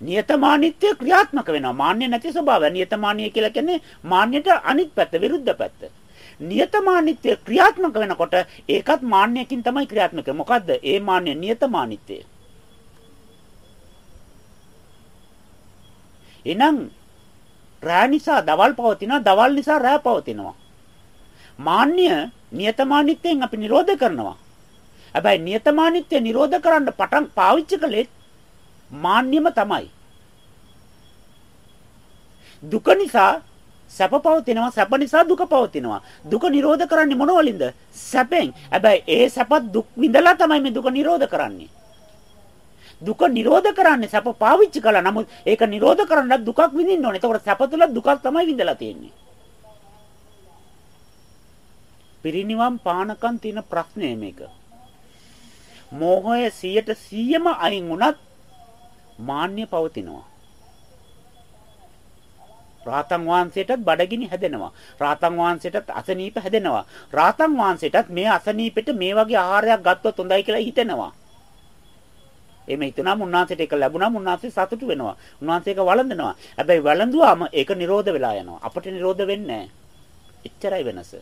නියතමානීත්වය ක්‍රියාත්මක වෙනවා. මාන්නේ නැති ස්වභාවය. නියතමානීය කියලා කියන්නේ මාන්නයට අනිත් පැත්ත, විරුද්ධ පැත්ත. නියතමානීත්වය ක්‍රියාත්මක වෙනකොට ඒකත් මාන්නයකින් තමයි ක්‍රියාත්මක වෙන්නේ. මොකද්ද? ඒ මාන්නේ නියතමානීත්වය. එහෙනම් රාය නිසා දවල් පවතිනවා, දවල් නිසා රාය පවතිනවා. මාන්නය නියතමානිත්වයෙන් අපි නිරෝධ කරනවා. හැබැයි නියතමානිත්වය නිරෝධ කරන්න පටන් පාවිච්චි කළේ මාන්නයම තමයි. දුක නිසා සැප පවතිනවා සැප නිසා දුක පවතිනවා. දුක නිරෝධ කරන්නේ මොන වලින්ද? සැපෙන්. හැබැයි ඒ සැපත් දුක් විඳලා තමයි මේ දුක නිරෝධ කරන්නේ. දුක නිරෝධ කරන්නේ සැප පාවිච්චි කළා. නමුත් ඒක නිරෝධ කරන්න දුකක් විඳින්න ඕනේ. එතකොට සැප තුල දුකක් තමයි විඳලා තියෙන්නේ. පිරිනිවන් පානකම් තියෙන ප්‍රශ්නය මේක. මෝහය 100%ම අයින් වුණත් මාන්නය පවතිනවා රාතන් වහන්සේටත් බඩගිනි හැදෙනවා. රාතන් වහන්සේටත් අසනීප හැදෙනවා. රාතන් වහන්සේටත් මේ අසනීපෙට මේ වගේ ආහාරයක් ගත්තොත් හොඳයි කියලා හිතෙනවා. එමෙ හිතනම උන්වහන්සේට ඒක ලැබුණාම උන්වහන්සේ සතුටු වෙනවා. උන්වහන්සේ ඒක වළඳනවා. හැබැයි වළඳුවාම ඒක නිරෝධ වෙලා යනවා. අපිට නිරෝධ වෙන්නේ එච්චරයි වෙනස.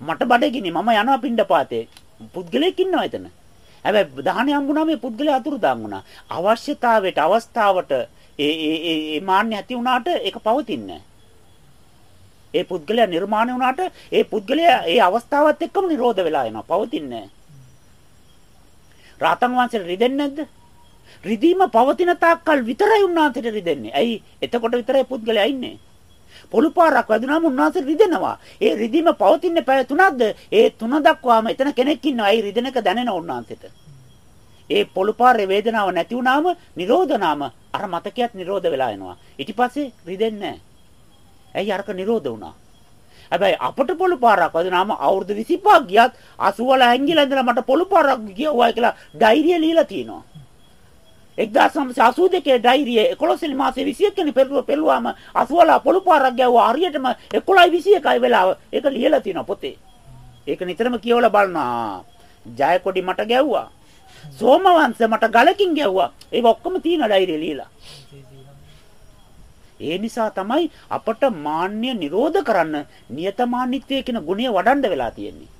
මට බඩගිනි මම යනවා පින්ඩපාතේ. පුද්ගලයෙක් ඉන්නවා එතන. හැබැයි දහණේ හම්බුණා මේ පුද්ගලයා අතුරුදාන් වුණා. අවශ්‍යතාවයට අවස්ථාවට ඒ ඒ ඒ මාන්න ඇති වුණාට ඒක පවතින්නේ ඒ පුද්ගලයා නිර්මාණය වුණාට ඒ පුද්ගලයා ඒ අවස්ථාවත් එක්කම නිරෝධ වෙලා යනවා පවතින්නේ රාතන් වහන්සේට රිදෙන්නේ නැද්ද? රිදීම පවතින තාක්කල් විතරයි උන්වහන්සේට රිදෙන්නේ. ඇයි? එතකොට විතරයි පුද්ගලයා ඉන්නේ. පොළු පාරක් වැදුනාම උන්වහන්සේ රිදෙනවා. ඒ රිදීම පවතින්නේ පැය තුනක්ද? ඒ තුන දක්වාම එතන කෙනෙක් ඉන්නවා. ඒ රිදෙනක දැනෙන උන්වහන්සේට. ඒ පොළු පාරේ වේදනාව නැති වුනාම නිරෝධනාම අර මතකයක් නිරෝධ වෙලා එනවා. ඊට පස්සේ රිදෙන්නේ ඇයි අරක නිරෝධ වුණා? හැබැයි අපට පොළු පාරක් වදිනාම අවුරුදු 25ක් ගියත් 80 වල ඇංගිලා ඉඳලා මට පොළු පාරක් ගියවයි කියලා ඩයිරිය ලියලා තියෙනවා. 1982 ඩයිරිය 11 වෙනි මාසේ 21 වෙනි පෙරළුව පෙළුවාම 80 වල පොළු පාරක් ගැව්වා හරියටම 11යි 21යි වෙලාව ඒක ලියලා තියෙනවා පොතේ. ඒක නිතරම කියවලා බලනවා. ජයකොඩි මට ගැව්වා. සෝමවංශ මට ගලකින් ගැව්වා. ඒක ඔක්කොම තියෙන ඩයිරිය ලියලා. ඒ නිසා තමයි අපට මාන්නය නිරෝධ කරන්න නියතමානිත්වය කියන ගුණය වඩන්න වෙලා තියෙන්නේ.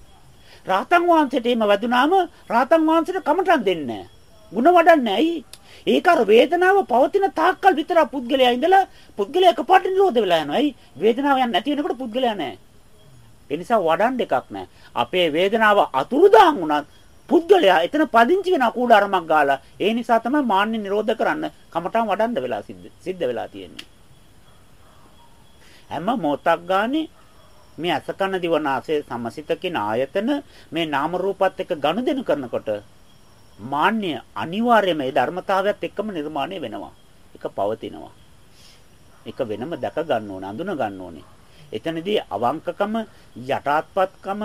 රාතන් වහන්සේට එහෙම වැදුනාම රාතන් වහන්සේට කමටන් දෙන්නේ නැහැ. ಗುಣ වඩන්නේ ඇයි? ඒක අර වේදනාව පවතින තාක්කල් විතර පුද්ගලයා ඉඳලා පුද්ගලයා එකපාරට නිරෝධ වෙලා යනවා. ඇයි? වේදනාව යන්නේ නැති වෙනකොට පුද්ගලයා නැහැ. ඒ නිසා වඩන්න එකක් නැහැ. අපේ වේදනාව අතුරුදාන් වුණත් පුද්ගලයා එතන පදිංචි වෙන කූඩාරමක් ගාලා ඒ නිසා තමයි මාන්නේ නිරෝධ කරන්න කමටන් වඩන්න වෙලා සිද්ධ සිද්ධ වෙලා තියෙන්නේ හැම මොහොතක් ගානේ මේ අසකන දිවනාසය සමසිත කියන ආයතන මේ නාම රූපات එක්ක ගනුදෙනු කරනකොට මාන්නය අනිවාර්යයෙන්ම ඒ ධර්මතාවයත් එක්කම නිර්මාණය වෙනවා. ඒක පවතිනවා. ඒක වෙනම දැක ගන්න ඕන, අඳුන ගන්න ඕනේ. එතනදී අවංකකම, යටාත්පත්කම,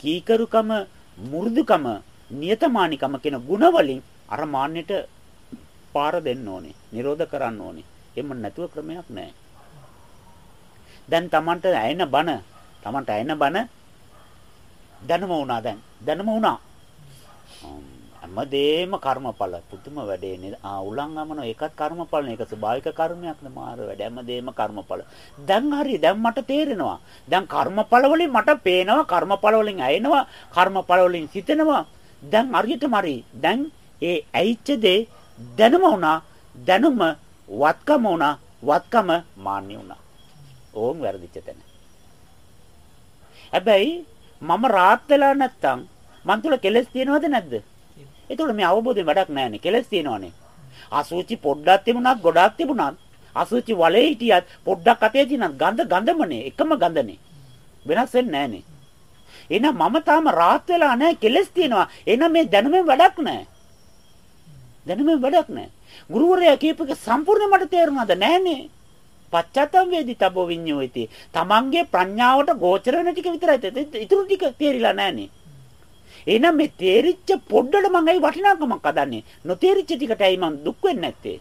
කීකරුකම, මු르දුකම, නියතමානිකම කියන ගුණවලින් අර මාන්නයට පාර දෙන්න ඕනේ. නිරෝධ කරන්න ඕනේ. එහෙම නැතුව ක්‍රමයක් නැහැ. දැන් Tamanට ඇයෙන බන, Tamanට ඇයෙන බන දැනම වුණා දැන්. දැනම වුණා. හැමදේම කර්මඵල පුදුම වැඩේ නේද? ආ උලංගමන ඒකත් කර්මඵල නේ. ඒක ස්වභාවික කර්මයක් නේ මාර වැඩ. හැමදේම කර්මඵල. දැන් හරි දැන් මට තේරෙනවා. දැන් කර්මඵල වලින් මට පේනවා කර්මඵල වලින් ඇයෙනවා කර්මඵල වලින් සිතෙනවා. දැන් හරියටම හරි. දැන් ඒ ඇයිච්ච දේ දැනුම වුණා. දැනුම වත්කම වුණා. වත්කම මාන්නය වුණා. ඕම් වැරදිච්ච තැන. හැබැයි මම රාත් වෙලා නැත්තම් මන් තුල කෙලස් තියෙනවද නැද්ද? ඒතකොට මේ අවබෝධයෙන් වැඩක් නැහැනේ. කෙලස් තියෙනවනේ. අසුචි පොඩ්ඩක් තිබුණත් ගොඩක් තිබුණත් අසුචි වලේ හිටියත් පොඩ්ඩක් අතේ තියෙනත් ගඳ ගඳමනේ. එකම ගඳනේ. වෙනස් වෙන්නේ නැහනේ. එහෙනම් මම තාම rahat වෙලා නැහැ කෙලස් තියෙනවා. එහෙනම් මේ දැනුමෙන් වැඩක් නැහැ. දැනුමෙන් වැඩක් නැහැ. ගුරුවරයා කියපේක සම්පූර්ණයෙන් මට තේරුණාද නැහනේ. පච්චත්තම් වේදිතබෝ විඤ්ඤෝයිති. තමන්ගේ ප්‍රඥාවට ගෝචර වෙන ටික විතරයි. ඉතුරු ටික තේරිලා නැහනේ. එහෙනම් මේ තේරිච්ච පොඩ්ඩට මම ඇයි වටිනාකමක් හදන්නේ? නොතේරිච්ච ටිකටයි මම දුක් වෙන්නේ නැත්තේ.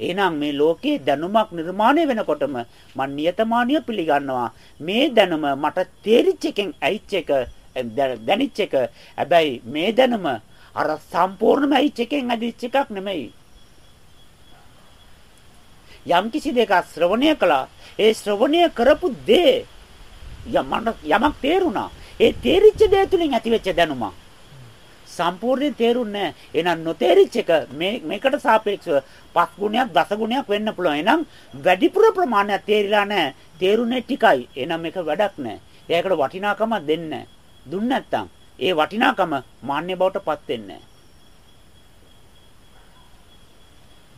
එහෙනම් මේ ලෝකේ දැනුමක් නිර්මාණය වෙනකොටම මම නියතමානිය පිළිගන්නවා. මේ දැනුම මට තේරිච්ච එකෙන් ඇයිච් එක දැනිච්ච එක. හැබැයි මේ දැනුම අර සම්පූර්ණම ඇයිච් එකෙන් ඇදිච්ච එකක් නෙමෙයි. යම් කිසි දෙයක් ශ්‍රවණය කළා. ඒ ශ්‍රවණය කරපු දේ යමක් තේරුණා. ඒ තේරිච්ච දේ තුලින් ඇතිවෙච්ච දැනුම. සම්පූර්ණයෙන් තේරුන්නේ නැහැ. එහෙනම් නොතේරිච්ච එක මේ මේකට සාපේක්ෂව පස් ගුණයක් දස ගුණයක් වෙන්න පුළුවන්. එහෙනම් වැඩිපුර ප්‍රමාණයක් තේරිලා නැහැ. තේරුනේ ටිකයි. එහෙනම් මේක වැඩක් නැහැ. ඒකට වටිනාකමක් දෙන්නේ නැහැ. දුන්න නැත්තම් ඒ වටිනාකම මාන්‍ය බවට පත් වෙන්නේ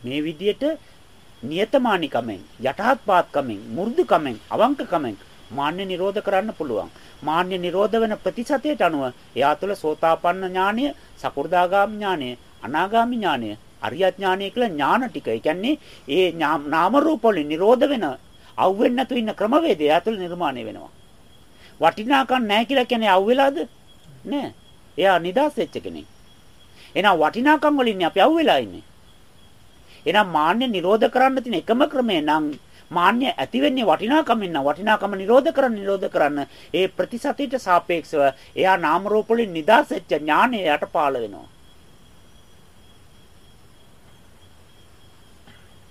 මේ විදියට නියතමානිකමෙන් යටහත්පාත්කමෙන් මු르දුකමෙන් අවංකකමෙන් මාන්‍ය නිරෝධ කරන්න පුළුවන්. මාන්‍ය නිරෝධ වෙන ප්‍රතිශතයට අනුව එයා තුළ සෝතාපන්න ඥානය, සකු르දාගාමි ඥානය, අනාගාමි ඥානය, අරියත් ඥානය කියලා ඥාන ටික. ඒ කියන්නේ ඒ නාම රූප වලින් නිරෝධ වෙන අවුෙන්නේ නැතු ඉන්න ක්‍රමවේදය එයා තුළ නිර්මාණය වෙනවා. වටිනාකම් නැහැ කියලා කියන්නේ අවුෙලාද? නෑ. එයා නිදාස් වෙච්ච කෙනෙක්. එහෙනම් වටිනාකම් වලින් අපි අවුෙලා ඉන්නේ. එහෙනම් මාන්නේ නිරෝධ කරන්න තියෙන එකම ක්‍රමය නම් මාන්නය ඇති වෙන්නේ වටිනාකමින් නම් වටිනාකම නිරෝධ කරන්න නිරෝධ කරන්න. ඒ ප්‍රතිසතියට සාපේක්ෂව එයා නාම රූප වලින් නිදාස් වෙච්ච ඥානය යට පාළ වෙනවා.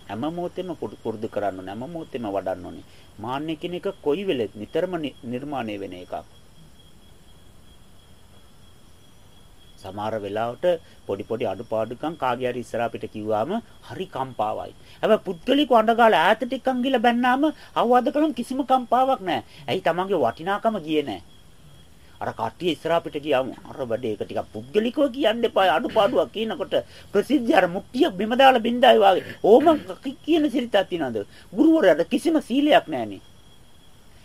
හැම මොහොතෙම පුරුදු කරන්න ඕනේ. හැම මොහොතෙම වඩන්න ඕනේ. මාන්නේ කියන එක කොයි වෙලෙත් නිතරම නිර්මාණය වෙන එකක්. සමහර වෙලාවට පොඩි පොඩි අඩුපාඩුකම් කාගේ හරි ඉස්සරහ පිට කිව්වාම හරි කම්පාවයි. හැබැයි පුද්ගලික අඬගාලා ඈතට එක්කන් ගිහලා බැන්නාම අවවාද කළොත් කිසිම කම්පාවක් නැහැ. ඇයි තමන්ගේ වටිනාකම ගියේ නැහැ. අර කට්ටිය ඉස්සරහ පිට ගියාම අර වැඩ ඒක ටිකක් පුද්ගලිකව කියන්න එපා අඩුපාඩුවක් කියනකොට ප්‍රසිද්ධ අර මුට්ටිය බිම දාලා බින්දායි වාගේ. ඕම කියන සිරිතක් තියනද? ගුරුවරයාට කිසිම සීලයක් නැහනේ.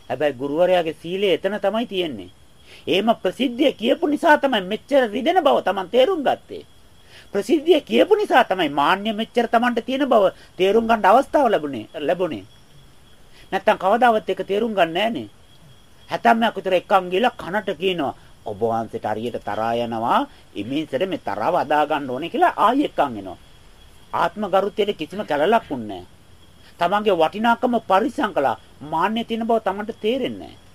හැබැයි ගුරුවරයාගේ සීලය එතන තමයි තියෙන්නේ. එහෙම ප්‍රසිද්ධිය කියපු නිසා තමයි මෙච්චර රිදෙන බව Taman තේරුම් ගත්තේ. ප්‍රසිද්ධිය කියපු නිසා තමයි මාන්‍ය මෙච්චර Tamanට තියෙන බව තේරුම් ගන්න අවස්ථාව ලැබුණේ ලැබුණේ. නැත්තම් කවදාවත් ඒක තේරුම් ගන්න නෑනේ. හැතැම්මක් විතර එක්කන් ගිහලා කනට කියනවා ඔබ වහන්සේට හරියට තරහා යනවා ඉමේසර මේ තරහව අදා ගන්න ඕනේ කියලා ආයෙ එක්කන් එනවා. ආත්ම ගරුත්වයට කිසිම කැලලක් උන්නේ තමන්ගේ වටිනාකම පරිසම් කළා මාන්නේ තියෙන බව තමන්ට තේරෙන්නේ නැහැ.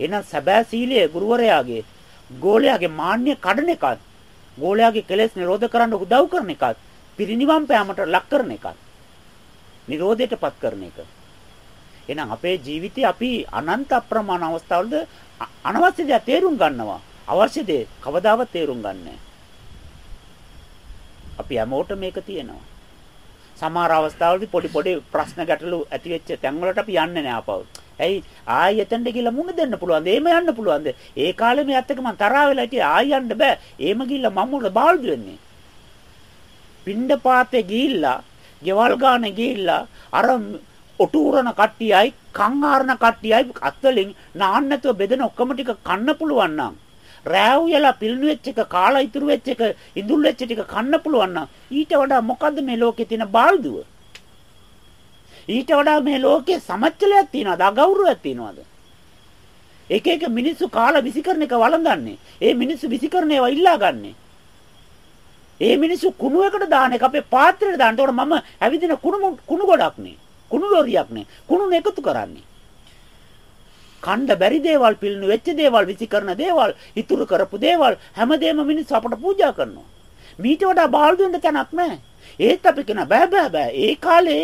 එහෙනම් සැබෑ සීලය ගුරුවරයාගේ ගෝලයාගේ මාන්නය කඩන එකත් ගෝලයාගේ කෙලෙස් නිරෝධ කරන්න උදව් කරන එකත් පිරිනිවන් පෑමට ලක් කරන එකත් නිරෝධයටපත් කරන එක. එහෙනම් අපේ ජීවිතේ අපි අනන්ත අප්‍රමාණ අවස්ථාවලද අනවශ්‍ය දේ තේරුම් ගන්නවා. අවශ්‍ය දේ කවදාවත් තේරුම් ගන්නෑ. අපි හැමෝටම මේක තියෙනවා. සමහර අවස්ථාවලදී පොඩි පොඩි ප්‍රශ්න ගැටලු ඇති වෙච්ච තැන්වලට අපි යන්නේ නෑ ආපහු. ඇයි ආයෙ එතනට ගිහලා මුණ දෙන්න පුළුවන්ද? එහෙම යන්න පුළුවන්ද? ඒ කාලේ මෙයත් එක්ක මං තරහා වෙලා හිටියේ ආයෙ යන්න බෑ. එහෙම ගිහලා මම උඩ බාල්දු වෙන්නේ. පින්ඩ පාතේ ගිහිල්ලා, ගෙවල් ගානේ ගිහිල්ලා අර ඔටුරන කට්ටියයි, කන් ආරන කට්ටියයි අත්වලින් නාන්න නැතුව බෙදෙන ඔක්කොම ටික කන්න පුළුවන් නම් රෑව් යලා පිළිණු වෙච්ච එක කාලා ඉතුරු වෙච්ච එක ඉඳුල් වෙච්ච ටික කන්න පුළුවන් නම් ඊට වඩා මොකද්ද මේ ලෝකේ තියෙන බාල්දුව? ඊට වඩා මේ ලෝකේ සමච්චලයක් තියනවාද අගෞරවයක් තියනවාද එක එක මිනිස්සු කාලා විසිකරන එක වළඳන්නේ ඒ මිනිස්සු විසිකරන ඒවා ඉල්ලා ගන්නෙ ඒ මිනිස්සු කුණුවකට දාන එක අපේ පාත්‍රයට දාන්න. ඒතකොට මම ඇවිදින කුණු කුණු ගොඩක් නේ. කුණු ලොරියක් නේ. කුණු එකතු කරන්නේ. කණ්ඩ බැරි දේවල් පිළිනු වෙච්ච දේවල් විසිකරන දේවල් ඉතුරු කරපු දේවල් හැමදේම මිනිස්සු අපට පූජා කරනවා. මීට වඩා බාල්දු වෙන්න තැනක් නැහැ. ඒත් අපි කියන බෑ බෑ බෑ. ඒ කාලේ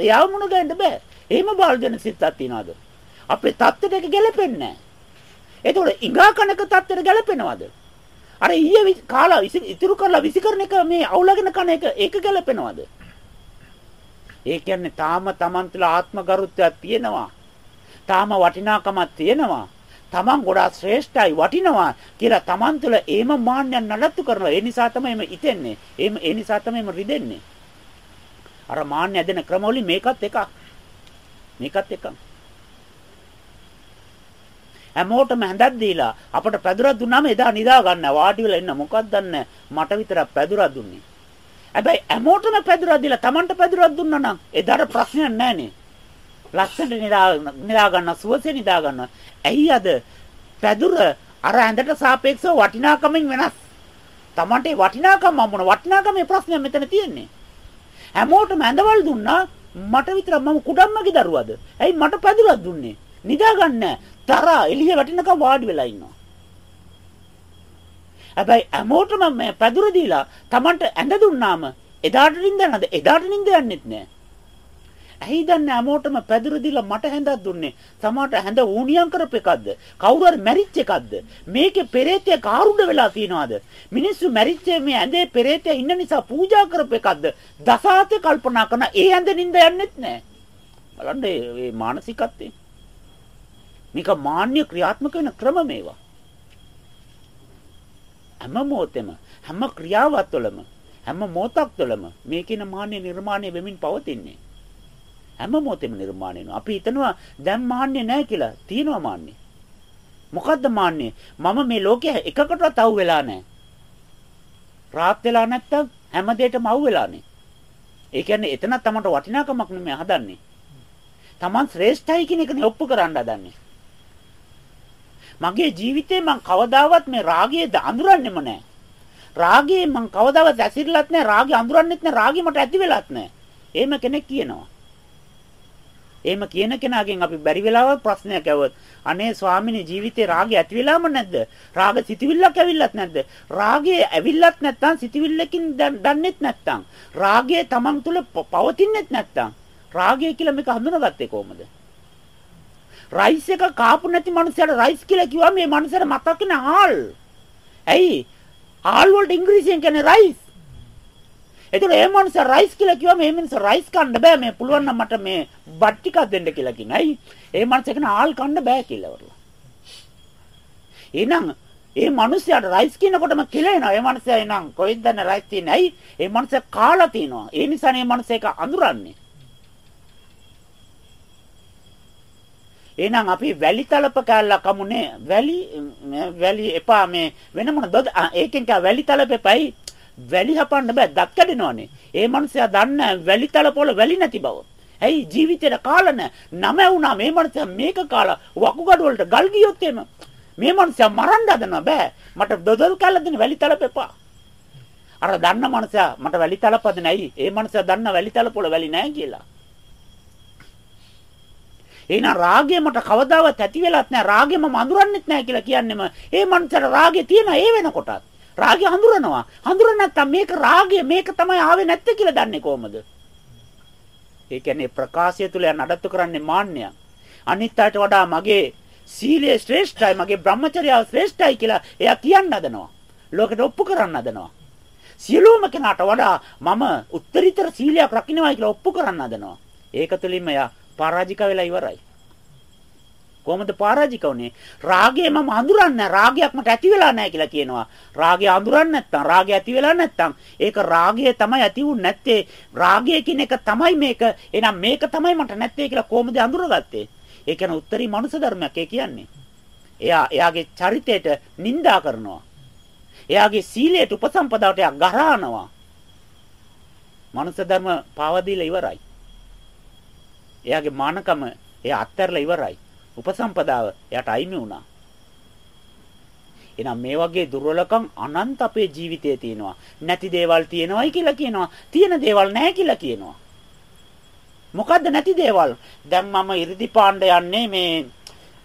එයාව මුණ ගන්න බෑ. එහෙම බාල් දෙන සිතක් තියනවාද? අපේ தත්ත්වයට ඒක ගැලපෙන්නේ නැහැ. ඒතකොට ඉඟා කනක தත්ත්වයට ගැලපෙනවද? අර ඊයේ කාලා ඉතුරු කරලා විසිකරන එක මේ අවුලගෙන කන එක ඒක ගැලපෙනවද? ඒ කියන්නේ තාම Taman තුළ ආත්ම ගරුත්වයක් තියෙනවා. තාම වටිනාකමක් තියෙනවා. තමන් ගොඩාක් ශ්‍රේෂ්ඨයි වටිනවා කියලා තමන් තුළ ඒම මාන්නයන් නඩත්තු කරනවා. ඒ නිසා තමයි මේ ඉතෙන්නේ. ඒම ඒ නිසා තමයි මේ රිදෙන්නේ. අර මාන්න ඇදෙන ක්‍රමවලින් මේකත් එකක්. මේකත් එකක්. හැමෝටම හැඳක් දීලා අපට පැදුරක් දුන්නාම එදා නිදා ගන්න වාඩි වෙලා ඉන්න මොකක්ද දන්නේ මට විතරක් පැදුරක් දුන්නේ. හැබැයි හැමෝටම පැදුරක් දීලා Tamanට පැදුරක් දුන්නා නම් එදාට ප්‍රශ්නයක් නැහනේ. ලස්සනට නිදා ගන්න සුවසේ නිදා ගන්න. ඇයි අද පැදුර අර ඇඳට සාපේක්ෂව වටිනාකමින් වෙනස්. Tamante වටිනාකම මොන වටිනාකමේ ප්‍රශ්නය මෙතන තියෙන්නේ. හැමෝටම ඇඳවල් දුන්නා මට විතර මම කුඩම්මගේ දරුවද? ඇයි මට පැදුරක් දුන්නේ? නිදා ගන්න තරහා එළිය වැටෙනකම් වාඩි වෙලා ඉන්නවා. හැබැයි හැමෝටම මේ පැදුර දීලා Tamanට ඇඳ දුන්නාම එදාට නිින්ද නැද? එදාට නිින්ද යන්නෙත් නෑ. ඇයි දන්නේ හැමෝටම පැදුර දීලා මට හැඳක් දුන්නේ? සමහරට හැඳ ඌණියම් කරපු එකක්ද? කවුරු හරි මැරිච්ච එකක්ද? මේකේ පෙරේතය කාරුඩ වෙලා තියනවාද? මිනිස්සු මැරිච්ච මේ ඇඳේ පෙරේතය ඉන්න නිසා පූජා කරපු එකක්ද? දසාතේ කල්පනා කරන ඒ ඇඳ නින්ද යන්නෙත් නැහැ. බලන්න මේ මානසිකත්වය. මේක මාන්‍ය ක්‍රියාත්මක වෙන ක්‍රම මේවා. හැම මොහොතෙම හැම ක්‍රියාවත් තුළම හැම මොහොතක් තුළම මේ කියන මාන්‍ය නිර්මාණය වෙමින් පවතින්නේ. හැම මොහොතෙම නිර්මාණය වෙනවා. අපි හිතනවා දැන් මාන්‍ය නැහැ කියලා. තියෙනවා මාන්‍ය. මොකද්ද මාන්‍ය? මම මේ ලෝකයේ එකකටවත් අවු වෙලා නැහැ. රාත් වෙලා නැත්තම් හැම දෙයකම අවු වෙලානේ. ඒ කියන්නේ එතන තමන්ට වටිනාකමක් නෙමෙයි හදන්නේ. තමන් ශ්‍රේෂ්ඨයි කියන එකනේ ඔප්පු කරන්න හදන්නේ. මගේ ජීවිතේ මං කවදාවත් මේ රාගය අඳුරන්නෙම නැහැ. රාගයේ මං කවදාවත් ඇසිරලත් නැහැ. රාගය අඳුරන්නෙත් නැහැ. රාගය මට ඇති වෙලත් නැහැ. එහෙම කෙනෙක් කියනවා. එහෙම කියන කෙනාගෙන් අපි බැරි වෙලාවත් ප්‍රශ්නයක් ඇහුවොත් අනේ ස්වාමිනේ ජීවිතේ රාගය ඇති වෙලාම නැද්ද? රාග සිතවිල්ලක් ඇවිල්ලත් නැද්ද? රාගය ඇවිල්ලත් නැත්නම් සිතවිල්ලකින් දන්නේත් නැත්නම් රාගය Taman තුල පවතින්නේත් නැත්නම් රාගය කියලා මේක හඳුනාගත්තේ කොහොමද? රයිස් එක කාපු නැති මනුස්සයට රයිස් කියලා කිව්වම මේ මනුස්සයාට මතක් වෙන ආල්. ඇයි? ආල් වලට ඉංග්‍රීසියෙන් කියන්නේ රයිස්. එතකොට ඒ මනුස්සයා රයිස් කියලා කිව්වම මේ මිනිස්සු රයිස් කන්න බෑ මේ පුළුවන් නම් මට මේ බත් ටිකක් දෙන්න කියලා කියනවා. ඇයි? ඒ මනුස්සයා කියන ආල් කන්න බෑ කියලා වරලා. එහෙනම් ඒ මනුස්සයාට රයිස් කියනකොටම කිලෙනවා. ඒ මනුස්සයා එනං කොහෙන්ද දැන් රයිස් තියෙන්නේ? ඇයි? ඒ මනුස්සයා කාලා තිනවා. ඒ නිසා මේ මනුස්සයා ඒක අඳුරන්නේ. එහෙනම් අපි වැලි තලප කැල්ලක් කමුනේ වැලි වැලි එපා මේ වෙන මොන දොද ඒකෙන් කා වැලි තලප එපයි වැලි හපන්න බෑ. දත් කැඩෙනවනේ. ඒ මනුස්සයා දන්නේ වැලි තලප වල වැලි නැති බව. ඇයි ජීවිතේට කාලා නැ? නම වුණා මේ මනුස්සයා මේක කාලා වකුගඩු වලට ගල් ගියොත් එම මේ මනුස්සයා මරන්න හදනවා බෑ. මට දොදල් කැල්ල දෙන වැලි තලප එපා. අර දන්න මනුස්සයා මට වැලි තලප දෙන්නේ ඇයි? ඒ මනුස්සයා දන්න වැලි තලප වල වැලි නැහැ කියලා. එහෙනම් රාගය මට කවදාවත් ඇති වෙලත් නැහැ. රාගය මම අඳුරන්නෙත් නැහැ කියලා කියන්නෙම ඒ මනුස්සයාට රාගය තියෙන ඒ වෙනකොටත්. රාගය හඳුරනවා. හඳුරන නැත්තම් මේක රාගය මේක තමයි ආවේ නැත්තේ කියලා දන්නේ කොහමද? ඒ කියන්නේ ප්‍රකාශය තුල නඩත්තු කරන්නේ මාන්නය. අනිත් අයට වඩා මගේ සීලය ශ්‍රේෂ්ඨයි මගේ බ්‍රහ්මචර්යාව ශ්‍රේෂ්ඨයි කියලා එයා කියන්න හදනවා. ලෝකෙට ඔප්පු කරන්න හදනවා. සියලුම කෙනාට වඩා මම උත්තරීතර සීලයක් රකින්නයි කියලා ඔප්පු කරන්න හදනවා. ඒක තුලින්ම එයා පරාජික වෙලා ඉවරයි. කොහොමද පරාජික උනේ? රාගය මම අඳුරන්නේ රාගයක් මට ඇති වෙලා නැහැ කියලා කියනවා. රාගය අඳුරන්නේ නැත්තම් රාගය ඇති වෙලා නැත්තම් ඒක රාගය තමයි ඇති වුනේ නැත්තේ. රාගය කියන එක තමයි මේක. එහෙනම් මේක තමයි මට නැත්තේ කියලා කොහොමද අඳුරගත්තේ? ඒ කියන්නේ උත්තරී මනුෂ්‍ය ධර්මයක් ඒ කියන්නේ. එයා එයාගේ චරිතයට නිඳා කරනවා. එයාගේ සීලයට උපසම්පදාවට එයා ගරහනවා. මනුෂ්‍ය ධර්ම පාවදීලා ඉවරයි. එයාගේ මානකම එයා අත්හැරලා ඉවරයි. උපසම්පදාව එයාට අයිමි වුණා. එහෙනම් මේ වගේ දුර්වලකම් අනන්ත අපේ ජීවිතයේ තියෙනවා. නැති දේවල් තියෙනවයි කියලා කියනවා. තියෙන දේවල් නැහැ කියලා කියනවා. මොකද්ද නැති දේවල්? දැන් මම ඉරිදිපාණ්ඩ යන්නේ මේ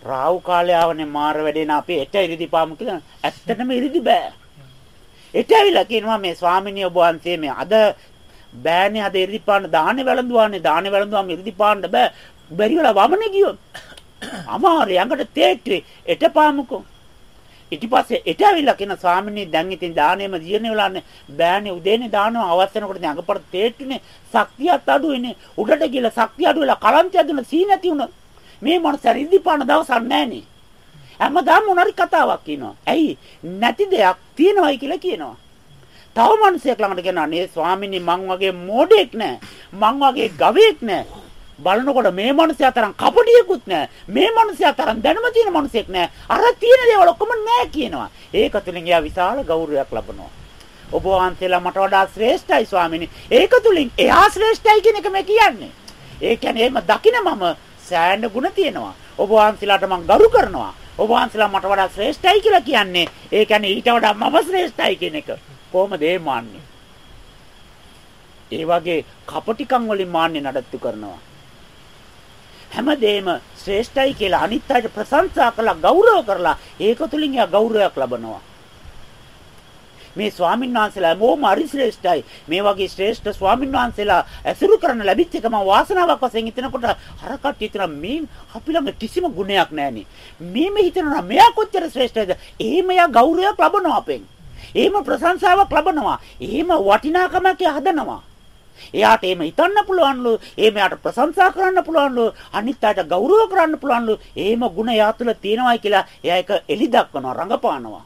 රාහු කාලය ආවනේ මාර වැඩේන අපේ එට ඉරිදිපාමු කියලා. ඇත්තටම ඉරිදි බෑ. එට ඇවිල්ලා කියනවා මේ ස්වාමිනිය ඔබ වහන්සේ මේ අද බෑනේ අද ඉරිදිපාණ්ඩ දාන්නේ වැළඳුවානේ දාන්නේ වැළඳුවාම ඉරිදිපාණ්ඩ බෑ. බැරි වෙලා වමනේ ගියොත් අමාරු යඟට තේට්ටුවේ. එටපාමුකෝ ඊට පස්සේ එට ඇවිල්ලා කියන ස්වාමිනී දැන් ඉතින් දාණයම දියනේ වෙලානේ බෑනේ උදේනේ දානවා. අවස් වෙනකොට දැන් අඟපඩ තේට්ටුනේ. ශක්තියත් අඩුයිනේ. උඩට ගිහලා ශක්තිය අඩු වෙලා කලන්තය දුන්න සී නැති වුණා මේ මොනස ඉරිදි පාන දවසක් නැහනේ. හැමදාම මොනරි කතාවක් කියනවා. ඇයි? නැති දෙයක් තියෙනවයි කියලා කියනවා. තව මිනිසෙක් ළඟට ගෙනා නේ ස්වාමිනේ මං වගේ මෝඩෙක් නෑ මං වගේ ගවයෙක් නෑ බලනකොට මේ මිනිසයා තරම් කපටියෙකුත් නෑ. මේ මිනිසයා තරම් දැනුම තියෙන මිනිසෙක් නෑ. අර තියෙන දේවල් ඔක්කොම නෑ කියනවා. ඒක තුලින් එයා විශාල ගෞරවයක් ලබනවා. ඔබ වහන්සේලා මට වඩා ශ්‍රේෂ්ඨයි ස්වාමිනේ. ඒක තුලින් එයා ශ්‍රේෂ්ඨයි කියන එක මේ කියන්නේ. ඒ කියන්නේ එහෙම දකින මම සෑහෙන ಗುಣ තියෙනවා. ඔබ වහන්සේලාට මම ගරු කරනවා. ඔබ වහන්සේලා මට වඩා ශ්‍රේෂ්ඨයි කියලා කියන්නේ. ඒ කියන්නේ ඊට වඩා මම ශ්‍රේෂ්ඨයි කියන එක. කොහොමද ඒ මාන්නේ? ඒ වගේ කපටිකම් වලින් මාන්නේ නඩත්තු කරනවා. හැමදේම ශ්‍රේෂ්ඨයි කියලා අනිත් අයට ප්‍රශංසා කරලා ගෞරව කරලා ඒක තුලින් එයා ගෞරවයක් ලබනවා. මේ ස්වාමීන් වහන්සේලා මොම හරි ශ්‍රේෂ්ඨයි. මේ වගේ ශ්‍රේෂ්ඨ ස්වාමීන් වහන්සේලා ඇසුරු කරන්න ලැබිච්ච එක මම වාසනාවක් වශයෙන් හිතනකොට අර කට්ටිය හිතන මේ අපි ළඟ කිසිම ගුණයක් නැහෙනි. මේ මේ හිතනවා මෙයා කොච්චර ශ්‍රේෂ්ඨද? එහෙම යා ගෞරවයක් ලබනවා අපෙන්. එහෙම ප්‍රශංසාවක් ලබනවා. එහෙම වටිනාකමක් හදනවා. එයාට එහෙම හිතන්න පුළුවන්ලු. එහෙම එයාට ප්‍රශංසා කරන්න පුළුවන්ලු. අනිත් අයට ගෞරව කරන්න පුළුවන්ලු. එහෙම ಗುಣ එයා තුළ තියෙනවායි කියලා එයා ඒක එලි දක්වනවා, රඟපානවා.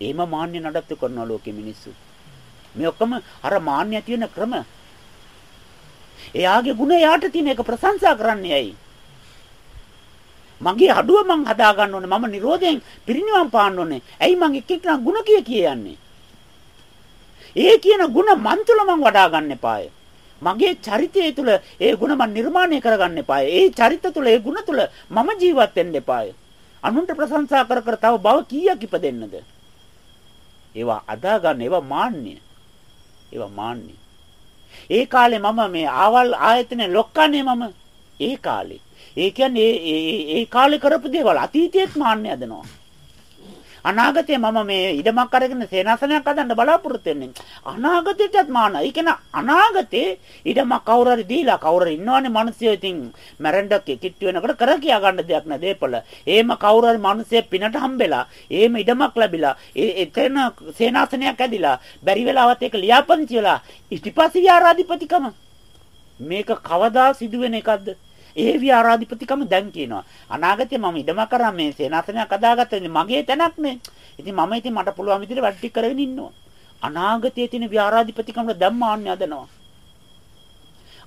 එහෙම මාන්‍ය නඩත්තු කරනවා ලෝකෙ මිනිස්සු. මේ ඔක්කොම අර මාන්‍ය ඇති වෙන ක්‍රම. එයාගේ ಗುಣ එයාට තියෙන එක ප්‍රශංසා කරන්නේ ඇයි? මගේ අඩුව මං හදා ගන්න ඕනේ. මම නිරෝධයෙන් පිරිනිවන් පාන්න ඕනේ. ඇයි මං එක් එක්කන ಗುಣ කිය කියන්නේ? ඒ කියන ಗುಣ මන් තුල මං වඩා ගන්න එපාය. මගේ චරිතය තුල ඒ ಗುಣ මන් නිර්මාණය කරගන්න එපාය. ඒ චරිත තුල ඒ ಗುಣ තුල මම ජීවත් වෙන්න එපාය. අනුන්ට ප්‍රශංසා කර කර තව බව කීයක් ඉපදෙන්නද? ඒවා අදා ගන්න ඒවා මාන්නය. ඒවා මාන්නය. ඒ කාලේ මම මේ ආවල් ආයතනේ ලොක්කන්නේ මම. ඒ කාලේ. ඒ කියන්නේ ඒ ඒ කාලේ කරපු දේවල් අතීතයේත් මාන්නය හදනවා. අනාගතේ මම මේ ඉඩමක් අරගෙන සේනාසනයක් හදන්න බලාපොරොත්තු වෙන්නේ. අනාගතේටත් මාන. ඒ කියන්නේ අනාගතේ ඉඩමක් කවුරු හරි දීලා කවුරු ඉන්නවනේ මිනිස්සු ඉතින් මැරෙන්න කිට්ටු වෙනකොට කර කියා ගන්න දෙයක් නෑ දේපල. එහෙම කවුරු හරි මිනිස්සෙ පිනට හම්බෙලා, එහෙම ඉඩමක් ලැබිලා, ඒ එතන සේනාසනයක් ඇදිලා, බැරි වෙලාවත් ඒක ලියාපදිංචි වෙලා, ඉතිපස්සේ විහාරාධිපතිකම මේක කවදා සිදුවෙන එකක්ද? ඒ විහාරාධිපතිකම දැන් කියනවා. අනාගතේ මම ඉඩම කරා මේ සේනාසනයක් හදාගත්තා. මගේ තැනක් නේ. ඉතින් මම ඉතින් මට පුළුවන් විදිහට වැඩ ටික කරගෙන ඉන්නවා. අනාගතයේ තියෙන විහාරාධිපතිකමට දැන් මාන්නේ හදනවා.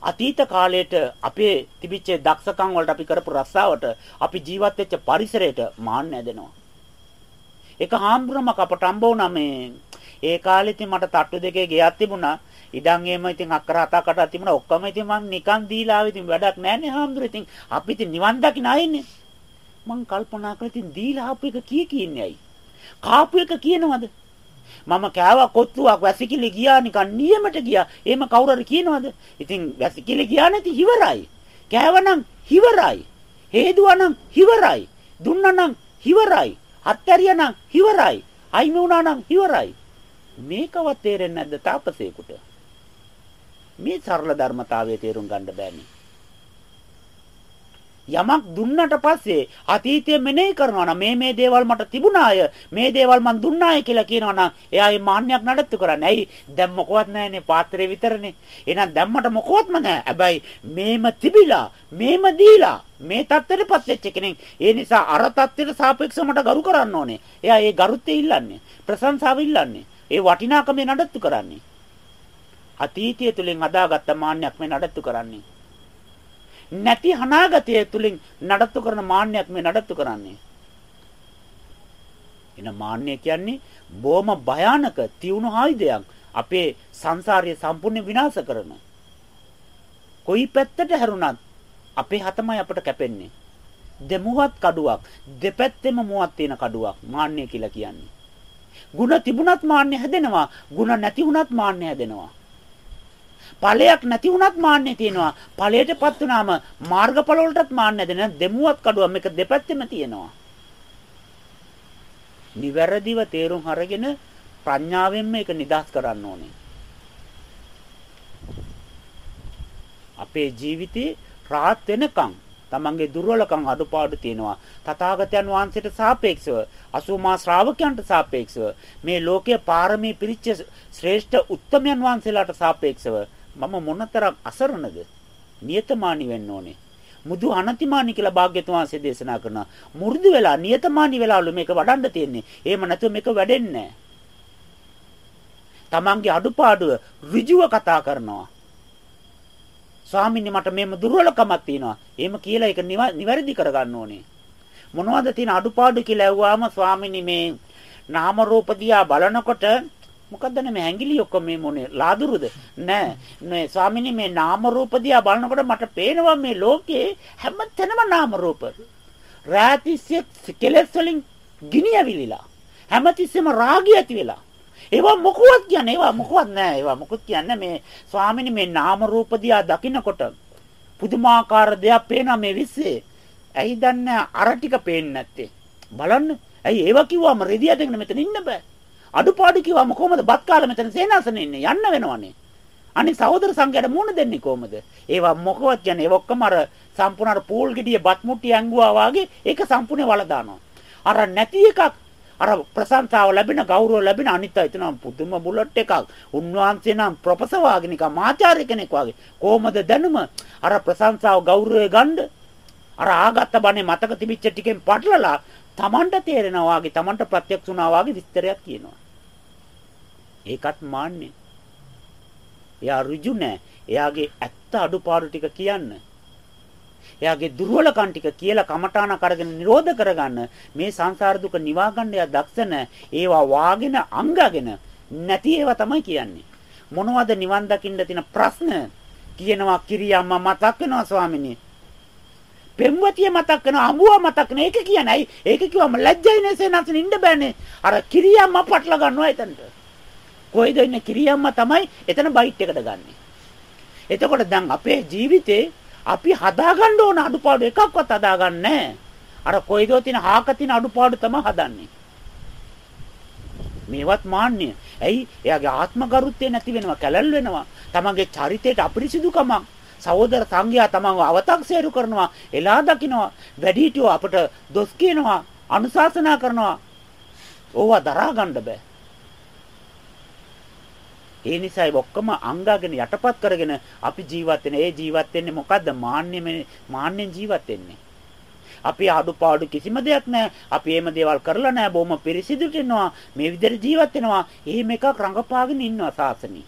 අතීත කාලයට අපේ තිබිච්ච දක්ෂකම් වලට අපි කරපු රස්සාවට අපි ජීවත් වෙච්ච පරිසරයට මාන්න ඇදෙනවා. ඒක හාම්බුරමක් අපට හම්බ වුණා මේ ඒ කාලෙත් මට තට්ටු දෙකේ ගෙයක් තිබුණා. ඉඩම් එහෙම ඉතින් අක්කර හතකට තිබුණා. ඔක්කොම ඉතින් මං නිකන් දීලා ආවේ. ඉතින් වැඩක් නැන්නේ හාමුදුරුවෝ. ඉතින් අපි ඉතින් නිවන් දකින්න ආයෙන්නේ. මං කල්පනා කරලා ඉතින් දීලා ආපු එක කී කියන්නේ ඇයි? කාපු එක කියනවද? මම කෑවා කොත්තුවක් වැසිකිලි ගියා නිකන් නියමට ගියා. එහෙම කවුරු හරි කියනවද? ඉතින් වැසිකිලි ගියා නැති ඉවරයි කෑවනම් ඉවරයි හේදුවනම් ඉවරයි දුන්නනම් ඉවරයි අත්තරියනම් ඉවරයි අයිමි වුණානම් ඉවරයි මේකවත් තේරෙන්නේ නැද්ද තාපසේකට මේ සරල ධර්මතාවය තේරුම් ගන්න බෑනේ. යමක් දුන්නට පස්සේ අතීතය මෙනෙහි කරනවා නම් මේ මේ දේවල් මට තිබුණාය මේ දේවල් මන් දුන්නාය කියලා කියනවා නම් එයා මේ මාන්නයක් නඩත්තු කරන්නේ. ඇයි දැන් මොකවත් නැහැනේ පාත්‍රේ විතරනේ. එහෙනම් දැම්මට මොකවත්ම නැහැ. හැබැයි මේම තිබිලා මේම දීලා මේ தත්ත්වෙටපත් වෙච්ච කෙනෙක්. ඒ නිසා අර தත්ත්වෙට සාපේක්ෂව මට ගරු කරන්න ඕනේ. එයා ඒ ගරුත්වය ඉල්ලන්නේ. ප්‍රශංසාව ඉල්ලන්නේ. ඒ වටිනාකම නඩත්තු කරන්නේ. අතීතය තුලින් අදාගත්ත මාන්නයක් මේ නඩත්තු කරන්නේ. නැති අනාගතය තුලින් නඩත්තු කරන මාන්නයක් මේ නඩත්තු කරන්නේ. එන මාන්නය කියන්නේ බොහොම භයානක තියුණු ආයුධයක්. අපේ සංසාරය සම්පූර්ණ විනාශ කරන. කොයි පැත්තට හැරුණත් අපේ හතමයි අපට කැපෙන්නේ. දෙමුවත් කඩුවක් දෙපැත්තෙම මුවක් තියෙන කඩුවක් මාන්නය කියලා කියන්නේ. ಗುಣ තිබුණත් මාන්නය හැදෙනවා. ಗುಣ නැති වුණත් මාන්නය හැදෙනවා. ඵලයක් නැති වුණත් මාන්නේ තියෙනවා. ඵලයටපත් වුණාම මාර්ගඵල වලටත් මාන්නේ නැදෙන දෙමුවත් කඩුවක් මේක දෙපැත්තෙම තියෙනවා. නිවැරදිව තේරුම් අරගෙන ප්‍රඥාවෙන් මේක නිදාස් කරන්න ඕනේ. අපේ ජීවිතේ රාත් වෙනකන් තමන්ගේ දුර්වලකම් අඩුපාඩු තියෙනවා. තථාගතයන් වහන්සේට සාපේක්ෂව අසුමා ශ්‍රාවකයන්ට සාපේක්ෂව මේ ලෝකයේ පාරමී පිරිච්ච ශ්‍රේෂ්ඨ උත්තමයන් වහන්සේලාට සාපේක්ෂව මම මොනතරම් අසරණද? නියතමානී වෙන්න ඕනේ. මුදු අනතිමානී කියලා භාග්‍යතුන් වහන්සේ දේශනා කරනවා. මු르දු වෙලා නියතමානී වෙලාලු මේක වඩන්න තියෙන්නේ. එහෙම නැතුව මේක වැඩෙන්නේ නැහැ. තමන්ගේ අඩුපාඩුව ඍජුව කතා කරනවා. ස්වාමීනි මට මේම දුර්වලකමක් තියෙනවා. එහෙම කියලා ඒක නිවැරදි කරගන්න ඕනේ. මොනවද තියෙන අඩුපාඩු කියලා ඇහුවාම ස්වාමීනි මේ නාම රූප දිහා බලනකොට මොකද්ද මේ ඇඟිලි ඔක්කොම මේ මොනේ ලාදුරුද? නෑ. මේ ස්වාමිනේ මේ නාම රූප දිහා බලනකොට මට පේනවා මේ ලෝකේ හැම තැනම නාම රූප. රාතිස්ය කෙලස් වලින් ගිනි ඇවිලිලා. හැමතිස්සෙම රාගය ඇති වෙලා. ඒවා මොකවත් කියන්නේ ඒවා මොකවත් නෑ. ඒවා මොකුත් කියන්නේ මේ ස්වාමිනේ මේ නාම රූප දිහා දකින්නකොට පුදුමාකාර දෙයක් පේනවා මේ විශ්සේ. ඇයි දන්නේ? අර ටික පේන්නේ නැත්තේ. බලන්න. ඇයි ඒවා කිව්වම රෙදියටගෙන මෙතන ඉන්න බෑ. අඩුපාඩු කිව්වම කොහමද බත් කාලා මෙතන සේනාසනේ ඉන්නේ යන්න වෙනවනේ. අනිත් සහෝදර සංඝයාට මුණ දෙන්නේ කොහමද? ඒවා මොකවත් කියන්නේ ඒ ඔක්කොම අර සම්පූර්ණ අර පූල් ගෙඩිය බත් මුට්ටිය ඇංගුවා වාගේ ඒක සම්පූර්ණ වල දානවා. අර නැති එකක් අර ප්‍රශංසාව ලැබෙන ගෞරව ලැබෙන අනිත් අය හිතනවා පුදුම බුලට් එකක්. උන්වහන්සේ නම් ප්‍රොෆෙසර් වාගේ නිකන් ආචාර්ය කෙනෙක් වාගේ. කොහමද දැනුම අර ප්‍රශංසාව ගෞරවය ගන්න අර ආගත්ත බණේ මතක තිබිච්ච ටිකෙන් පටලලා Tamanට තේරෙනවා වාගේ Tamanට ප්‍රත්‍යක්ෂ වුණා වාගේ විස්තරයක් කියනවා. ඒකත් මාන්නේ. එයා ඍජු නෑ. එයාගේ ඇත්ත අඩුපාඩු ටික කියන්න. එයාගේ දුර්වලකම් ටික කියලා කමඨාන කරගෙන නිරෝධ කරගන්න මේ සංසාර දුක නිවා ගන්න එයා දක්ෂ නැහැ. ඒවා වාගෙන අංගගෙන නැති ඒවා තමයි කියන්නේ. මොනවද නිවන් දකින්න තියෙන ප්‍රශ්න? කියනවා කිරියම්ම මතක් වෙනවා ස්වාමිනේ. පෙම්වතිය මතක් වෙනවා අඹුව මතක් වෙනවා. ඒක කියන්නේ ඇයි? ඒක කිව්වම ලැජ්ජයි නේසේ නැසෙන ඉන්න බෑනේ. අර කිරියම්ම පටල ගන්නවා එතනට. කොයිද ඉන්නේ කිරියම්ම තමයි එතන බයිට් එකට ගන්නෙ. එතකොට දැන් අපේ ජීවිතේ අපි හදාගන්න ඕන අඩුපාඩු එකක්වත් හදාගන්නේ අර කොයිදෝ තියෙන හාක තියෙන අඩුපාඩු තමයි හදන්නේ. මේවත් මාන්නය. ඇයි? එයාගේ ආත්ම ගරුත්වය නැති වෙනවා, කැලල් වෙනවා. තමන්ගේ චරිතයට අපිරිසිදුකමක් සහෝදර සංඝයා තමන්ව අව탁සේරු කරනවා, එලා දකින්නවා, වැඩිහිටියෝ අපට දොස් කියනවා, අනුශාසනා කරනවා. ඕවා දරා ගන්න බෑ. ඒ නිසා ඒ ඔක්කොම අංගාගෙන යටපත් කරගෙන අපි ජීවත් වෙන ඒ ජීවත් වෙන්නේ මොකද්ද? මාන්නෙම මාන්නෙන් ජීවත් වෙන්නේ. අපි අඩුපාඩු කිසිම දෙයක් නැහැ. අපි එහෙම දේවල් කරලා නැහැ. බොහොම පිරිසිදුට ඉන්නවා. මේ විදිහට ජීවත් වෙනවා. එහෙම එකක් රඟපාගෙන ඉන්නවා සාසනේ.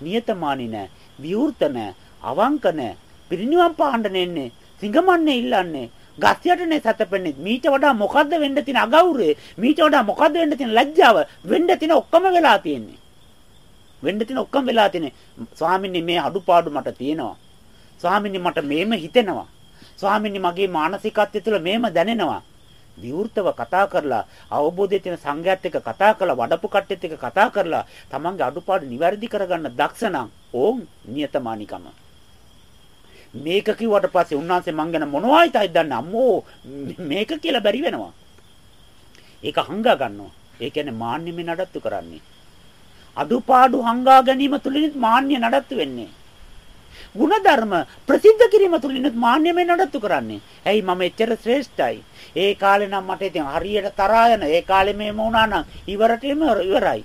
නියතමානී නැහැ. විවෘත නැහැ. අවංක නැහැ. පිරිනිවන් පාණ්ඩ නෙන්නේ. සිඟමන්නේ ඉල්ලන්නේ. ගස්යටනේ සැතපෙන්නේ මීට වඩා මොකද්ද වෙන්න තියෙන අගෞරවය මීට වඩා මොකද්ද වෙන්න තියෙන ලැජ්ජාව වෙන්න තියෙන ඔක්කොම වෙලා තියෙන්නේ වෙන්න තියෙන ඔක්කොම වෙලා තියෙන්නේ ස්වාමිනේ මේ අඩුපාඩු මට තියෙනවා ස්වාමිනේ මට මේම හිතෙනවා ස්වාමිනේ මගේ මානසිකත්වය තුළ මේම දැනෙනවා විවෘතව කතා කරලා අවබෝධය තියෙන සංඝයාත් එක්ක කතා කරලා වඩපු කට්ටියත් එක්ක කතා කරලා තමන්ගේ අඩුපාඩු නිවැරදි කරගන්න දක්ෂ නම් ඕම් නියතමානිකම මේක කිව්වට පස්සේ උන්වහන්සේ මං ගැන මොනවයි තයි දන්නේ අම්මෝ මේක කියලා බැරි වෙනවා. ඒක හංගා ගන්නවා. ඒ කියන්නේ මාන්නෙම නඩත්තු කරන්නේ. අඩුපාඩු හංගා ගැනීම තුලින් මාන්‍ය නඩත්තු වෙන්නේ. ಗುಣධර්ම ප්‍රසිද්ධ කිරීම තුළින් මාන්නය මේ නඩත්තු කරන්නේ. ඇයි මම එච්චර ශ්‍රේෂ්ඨයි. ඒ කාලේ නම් මට ඉතින් හරියට තරහා යන. ඒ කාලේ මේම වුණා නම් ඉවරටම ඉවරයි.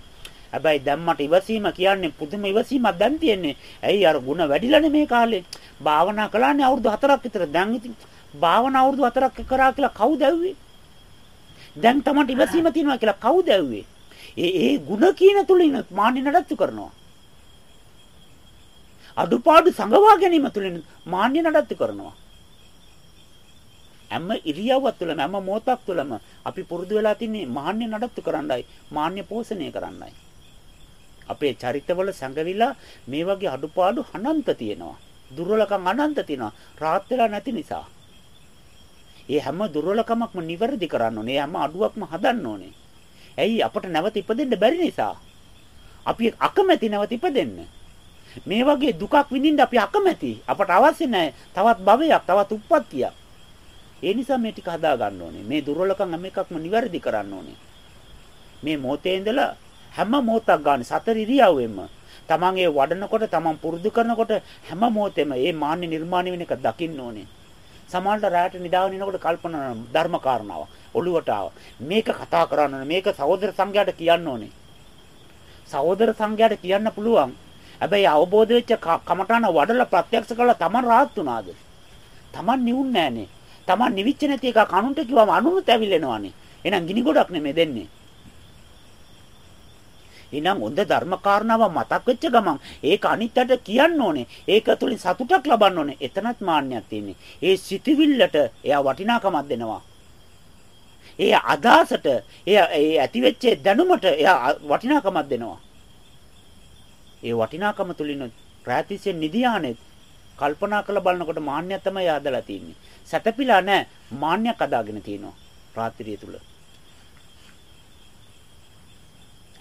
හැබැයි දැන් මට ඉවසීම කියන්නේ පුදුම ඉවසීමක් දැන් තියෙන්නේ. ඇයි අර ಗುಣ වැඩිලානේ මේ කාලේ. භාවනා කළානේ අවුරුදු 4ක් විතර. දැන් ඉතින් භාවනා අවුරුදු 4ක් කරා කියලා කවුද ඇව්වේ? දැන් තමයි ඉවසීම තියෙනවා කියලා කවුද ඇව්වේ? ඒ ඒ ಗುಣ කියන තුලින් මාන්නේ නඩත්තු කරනවා. අඩුපාඩු සංගවා ගැනීම තුලින් මාන්නේ නඩත්තු කරනවා. හැම ඉරියව්වක් තුළම හැම මොහොතක් තුළම අපි පුරුදු වෙලා තින්නේ මාන්නේ නඩත්තු කරන්නයි මාන්නේ පෝෂණය කරන්නයි. අපේ චරිතවල සංගවිලා මේ වගේ අඩුපාඩු අනන්ත තියෙනවා. දුර්වලකම් අනන්ත තියෙනවා. රාත් වෙලා නැති නිසා. ඒ හැම දුර්වලකමක්ම නිවැරදි කරන්න ඕනේ. හැම අඩුවක්ම හදන්න ඕනේ. ඇයි අපට නැවත ඉපදෙන්න බැරි නිසා. අපි අකමැති නැවත ඉපදෙන්න. මේ වගේ දුකක් විඳින්න අපි අකමැති. අපට අවශ්‍ය නැහැ තවත් භවයක්, තවත් උප්පත්තියක්. ඒ නිසා මේ ටික හදා ගන්න ඕනේ. මේ දුර්වලකම් හැම එකක්ම නිවැරදි කරන්න ඕනේ. මේ මොහොතේ ඉඳලා හැම මොහොතක් ගන්න සතර ඉරියව්වෙම තමන් ඒ වඩනකොට තමන් පුරුදු කරනකොට හැම මොහොතෙම මේ මාන්‍ය නිර්මාණය වෙන එක දකින්න ඕනේ. සමහරට රැට නිදාගෙන ඉනකොට කල්පනා ධර්ම කාරණාව ඔළුවට ආව. මේක කතා කරන්න ඕනේ. මේක සහෝදර සංඝයාට කියන්න ඕනේ. සහෝදර සංඝයාට කියන්න පුළුවන්. හැබැයි අවබෝධ වෙච්ච කමඨාන වඩලා ප්‍රත්‍යක්ෂ කළා තමන් rahat උනාද? තමන් නිවුන් නෑනේ. තමන් නිවිච්ච නැති එක කනුන්ට කිව්වම අනුනුත් ඇවිල්ලෙනවානේ. එහෙනම් ගිනි ගොඩක් නෙමෙයි දෙන්නේ. එහෙනම් හොඳ ධර්ම කාරණාව මතක් වෙච්ච ගමන් ඒක අනිත්යට කියන්න ඕනේ. ඒක තුලින් සතුටක් ලබන්න ඕනේ. එතනත් මාන්නයක් තියෙන්නේ. ඒ සිටිවිල්ලට එයා වටිනාකමක් දෙනවා. ඒ අදාසට එයා ඒ ඇතිවෙච්ච දැනුමට එයා වටිනාකමක් දෙනවා. ඒ වටිනාකම තුලින් ප්‍රාතිසිය නිදියානෙත් කල්පනා කරලා බලනකොට මාන්නය තමයි ආදලා තියෙන්නේ. සැතපීලා නැහැ මාන්නයක් අදාගෙන තියෙනවා රාත්‍රිය තුල.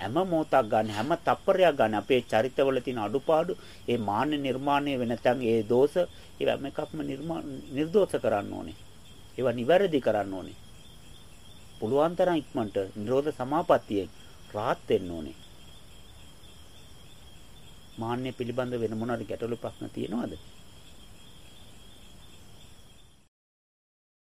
හැම මොහොතක් ගන්න හැම තප්පරයක් ගන්න අපේ චරිතවල තියෙන අඩුපාඩු ඒ මාන්න නිර්මාණය වෙනතන් ඒ දෝෂ ඒවා එකක්ම නිර්මාණ නිර්දෝෂ කරන්න ඕනේ ඒවා නිවැරදි කරන්න ඕනේ පුළුවන් තරම් ඉක්මනට නිරෝධ සමාපත්තියෙන් රාත් වෙන්න ඕනේ. මාන්නය පිළිබඳ වෙන මොනවාරි ගැටලු ප්‍රශ්න තියෙනවද?